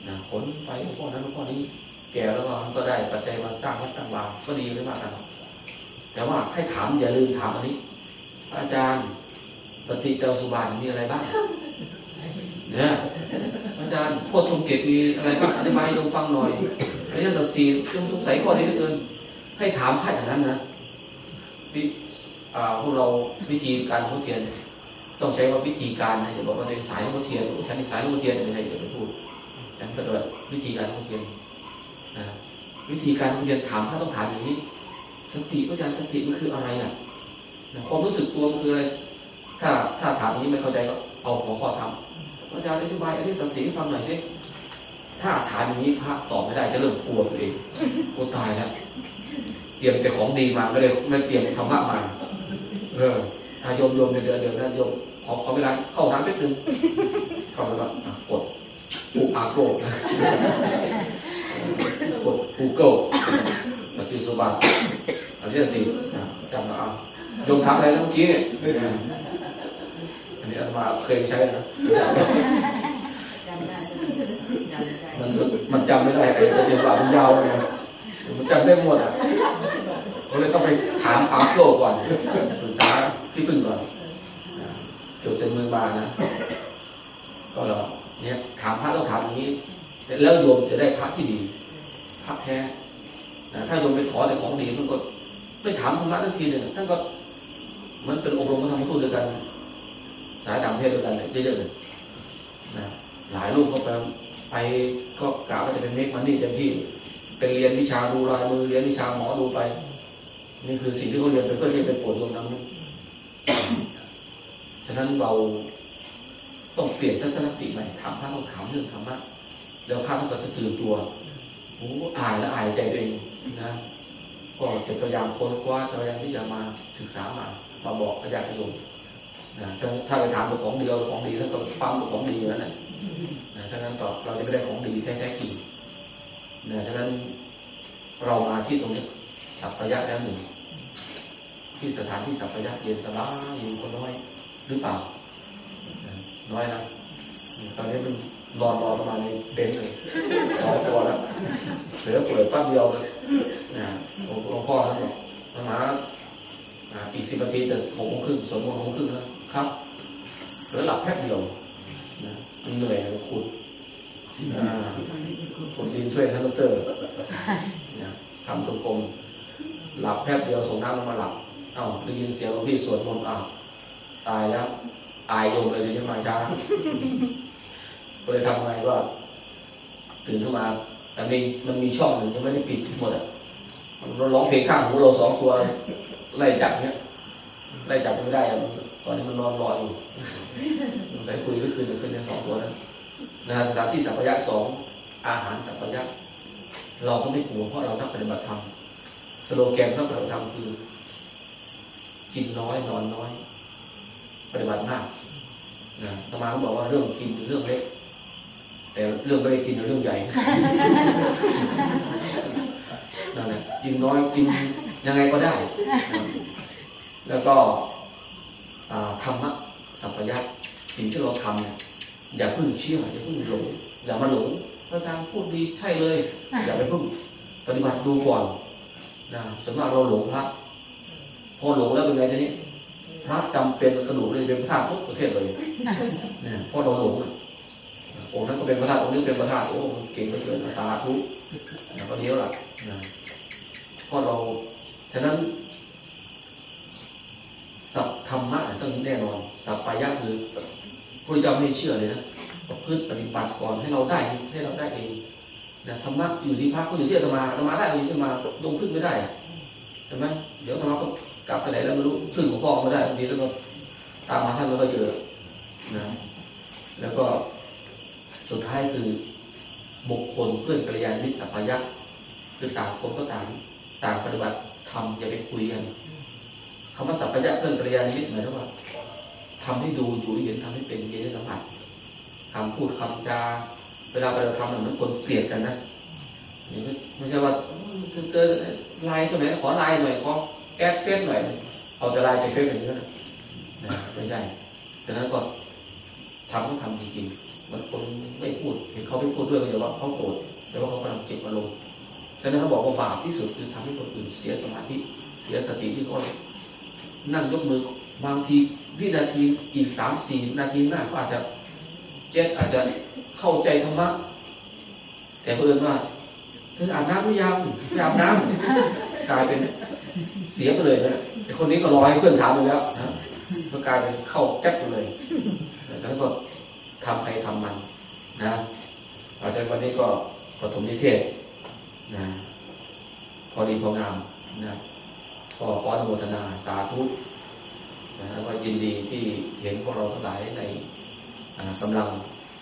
นะขนไปพ่อนั้นพ่อนี้แก่แล้วก็ก็ได้ปัจจัยมาสร้างวัดสร้างวาก็ดีไม่ว่ากันแต่ว่าให้ถามอย่าลืมถามอันนี้ อาจารย์ปฏิเจ้าสุบานมีอะไรบ้าง เนี่ยอาจารย์โพธิสมเกตมีอะไรบ้างอธิบายโยมฟังหน่อยอริยสัจสี่ยมสงสัยข้อนี้เหลือเกิน ให้ถามพระอย่างนั้นนะวิพวกเราวิธีการหลวงพ่อเทียน ต้องใช้ว่าวิธีการนะอย่าบอกว่าในสายหลวงพ่อเทียนฉันในสายหลวงพ่อเทียนไม่ใช่อย่าไปพูดฉันก็แบบวิธีการหลวงพ่อเทียนนะวิธีการหลวงพ่อเทียนถามถ้าต้องถามอย่างนี้ สติอาจารย์สติมันคืออะไรอะความรู้สึกตัวมันคืออะไร ถ้าถ้าถามอย่างนี้ไม่เข้าใจก็เอาหัวข้อทำ อาจารย์อธิบายอธิสัสีให้ฟังหน่อยสิถ้าถามอย่างนี้พระตอบไม่ได้จะเริ่มกลัวตัวเองกลัวตายแล้วเตรียมแต่ของดีมาไม่ได้ไม่เตรียมธรรมะมา เออถ้าโยมโยมเดือนเดือนนั้นโยมขอขอเวลาเข้าน้ำแป๊บนึงเข้าแล้วก็กดปูอาโกนะกด Google ปฏิสุบัติอันที่สี่จำเอาโยมทำอะไรเมื่อกี้อันนี้อา มาเคยใช้นะมันมันจำไม่ได้ไอ้ปฏิสุบัติมันยาวเลยมันจำได้หมดอะก็เลยต้องไปถามอาโกก่อนปรึกษาที่พึ่งก่อนจดเซ็นมือมานะก็เราเนี่ยถามพระต้องถามอย่างนี้แล้วโยมจะได้พระที่ดีพระแท้นะถ้าโยมไปขอแต่ของดีมันก็ไม่ถามธรรมะทันทีหนึ่งท่านก็มันเป็นอบรมธรรมทูตด้วยกัน สายต่างประเทศด้วยกันเยอะๆเลยนะหลายลูกก็ไปไปก็กล่าวว่าจะเป็นเมกมันนี่เต็มที่เป็นเรียนวิชาดูลายมือเรียนวิชาหมอดูไป นี่คือสิ่งที่เขาเรียนไปเพื่อที่จะเป็นปวดโยมนั้นฉะนั้นเราต้องเปลี่ยนทัศนคติใหม่ถามพระต้องถามเรื่องธรรมะแล้วพระต้องจะตื่นตัวโอ้อายและอายใจตัวเองนะก็จะพยายามค้นคว้าพยายามที่จะมาศึกษามามาบอกพระญาติโยมนะ ถ้าไปถามตัวของดีเอาของดีแล้วก็ฟังตัวของดีแล้วนะนะฉะนั้นต่อเราจะไม่ได้ของดีแท้แท้จริงนะฉะนั้นเรามาที่ตรงนี้สัพพยะแล้วหนึ่งที่สถานที่สัพพยะเย็นสบายอยู่คนน้อยหรือเปล่า น้อยนะตอนนี้มันนอนรอประมาณในเบนเลยสองตัวแล้วเหลือเปิดปั๊บเดียวเลยนะหลวงพ่อท่านบอกมาอีกสิบนาทีจะหกโมงครึ่งสองโมงหกโมงครึ่งแล้ว ครับเหลือหลับแค่เดียวนะมันเหนื่อยมันขุดขุดดินช่วยท่านดรทำตรงกลมหลับแป๊บเดียวส่งน้ำลงมาหลับเอ้าได้ยินเสียงหลวงพี่สวดมนต์อ้าวตายแล้วตายโยมเลยที่มาช้าก็เลยทำไงก็ตื่นขึ้นมา แต่มีมันมีช่องหนึ่งยังไม่ได้ปิดหมดอะมันร้องเพลงข้างหูเราสองตัวไล่จับเนี้ยไล่จับไม่ได้ต อนนี้มันนอนรออยู่ใส่คุยก็คืนคืนในสองตัวนั้นนะสถานที่สัพยะสองอาหารสัพยะเราก็ไม่กลัวเพราะเรานักปฏิบัติธรรมสโลแกนนักปฏิบัติธรรมคือ กินน้อยนอนน้อย ปฏิบัติมากนะธรรมาเขาบอกว่าเรื่องกินเรื่องเล็ก แต่เรื่องไม่ได้กินเรื่องใหญ่นั่นแหละกินน้อยกินยังไงก็ได้ แล้วก็ ธรรมะสัพพยะสิ่งที่เราทำเนี่ยอย่าเพิ่งเชื่ออย่าเพิ่งหลงอย่ามาหลงพระอาจารย์พูดดีใช่เลย อย่าไปเพิ่งปฏิบัติดูก่อนนะส่วนมากเราหลงพระพอหลงแล้วเป็นไงทีนี้พระจำเป็นกระดูกเลยเป็นพระธาตุทุกประเทศเลยเนี่ยเพราะเราหลงอะองค์นั้นก็เป็นพระธาตุองค์นี้เป็นพระธาตุโอ้เก่งเหลือเกินสาธุนะก็เดียวล่ะนะเพราะเราฉะนั้น สัพธรรมะต้องแน่นอน สัพพายะคือพระพุทธเจ้าไม่เชื่อเลยนะประพฤติปฏิบัติก่อนให้เราได้ให้เราได้เองนะธรรมะอยู่ที่พระก็อยู่ที่อาตมาอาตมาได้อยู่ที่อาตมาลงพึ่งไม่ได้ใช่ไหมเดี๋ยวอาตมาก็กลับไปไหนแล้วไม่รู้พึ่งของพ่อไม่ได้บางทีแล้วก็ตามมาท่านแล้วก็เจอนะแล้วก็สุดท้ายคือบุคคลเพื่อนกัลยาณมิตรสัพพายะคือต่างคนก็ต่างต่างปฏิบัติทำอย่าไปคุยกัน คำว่าสัพพยะเพื่อนปริยานิมิตหมายถึงว่าทำให้ดูอยู่เห็นทำให้เป็นเย็นได้สัมผัสคำพูดคำจาเวลาเราทำเหมือนคนเกลียดกันนะนี่ไม่ใช่ว่าเจอไลน์ตัวไหนขอไลน์หน่อยขอแอดเฟซหน่อย เอาแต่ไลน์ไปเฟซอย่างนี้นะนะไม่ใช่ฉะนั้นก็ทำต้องทำจริงๆมันคนไม่พูดเห็นเขาไม่พูดด้วยก็อย่าว่าเขาโกรธแต่ว่าเขากำลังเก็บอารมณ์ฉะนั้นเขาบอกว่าบาปที่สุดคือทำให้คนอื่นเสียสมาธิเสียสติที่เขา นั่งยกมือบางทีวินาทีอีกสามสี่นาทีหน้าเขาอาจจะเจ็ดอาจจะเข้าใจธรรมะแต่เพื่อนว่าเธออาบน้ำหรือยังไม่อาบน้ำกลายเป็นเสียไปเลยนะแต่คนนี้ก็รอให้เพื่อนถามไปแล้วนะก็กลายเป็นเข้าแก๊บไปเลยฉะนั้นก็ทำใครทำมันนะอาจารย์วันนี้ก็ปฐมนิเทศนะพอดีพองามนะ ก็ขออนุโมทนาสาธุนะแล้วก็ยินดีที่เห็นพวกเราทั้งหลายในอ่ากำลัง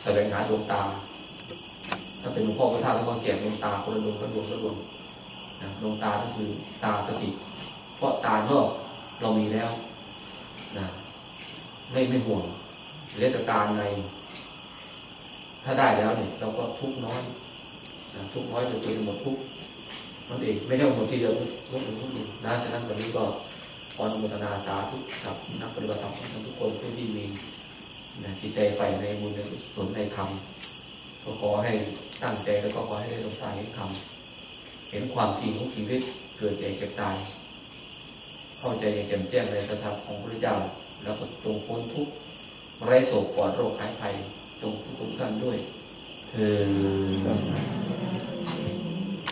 แสวงหาดวงตา ถ้าเป็นหลวงพ่อพระธาตุแล้วก็แก่ดวงตาคนละดวงละดวงละดวงนะดวงตาก็คือตาสติ เพราะตานอกเรามีแล้วนะไม่ไม่ห่วงเหลือแต่ตาใน ถ้าได้แล้วเนี่ยเราก็ทุกน้อยทุกน้อยจะจนหมดทุก ข์นั่นเองไม่ได้หมดทีเดียวลดลงทุกทีนะฉะนั้นวันนี้ก็ขออนุโมทนาสาธุกับนักปฏิบัติธรรมทุกคนผู้ที่มีนะจิตใจใฝ่ในบุญในกุศลในธรรมก็ขอให้ตั้งใจแล้วก็ขอให้ได้ลงตาเห็นธรรมเห็นความจริงของชีวิตเกิดแก่เก็บตาย เข้าใจอย่างแจ่มแจ้งในสถานของพระเจ้า แล้วก็จงพ้นทุกไร้โศกปลอดโรคหายภัยจงทุกท่านด้วยเธอ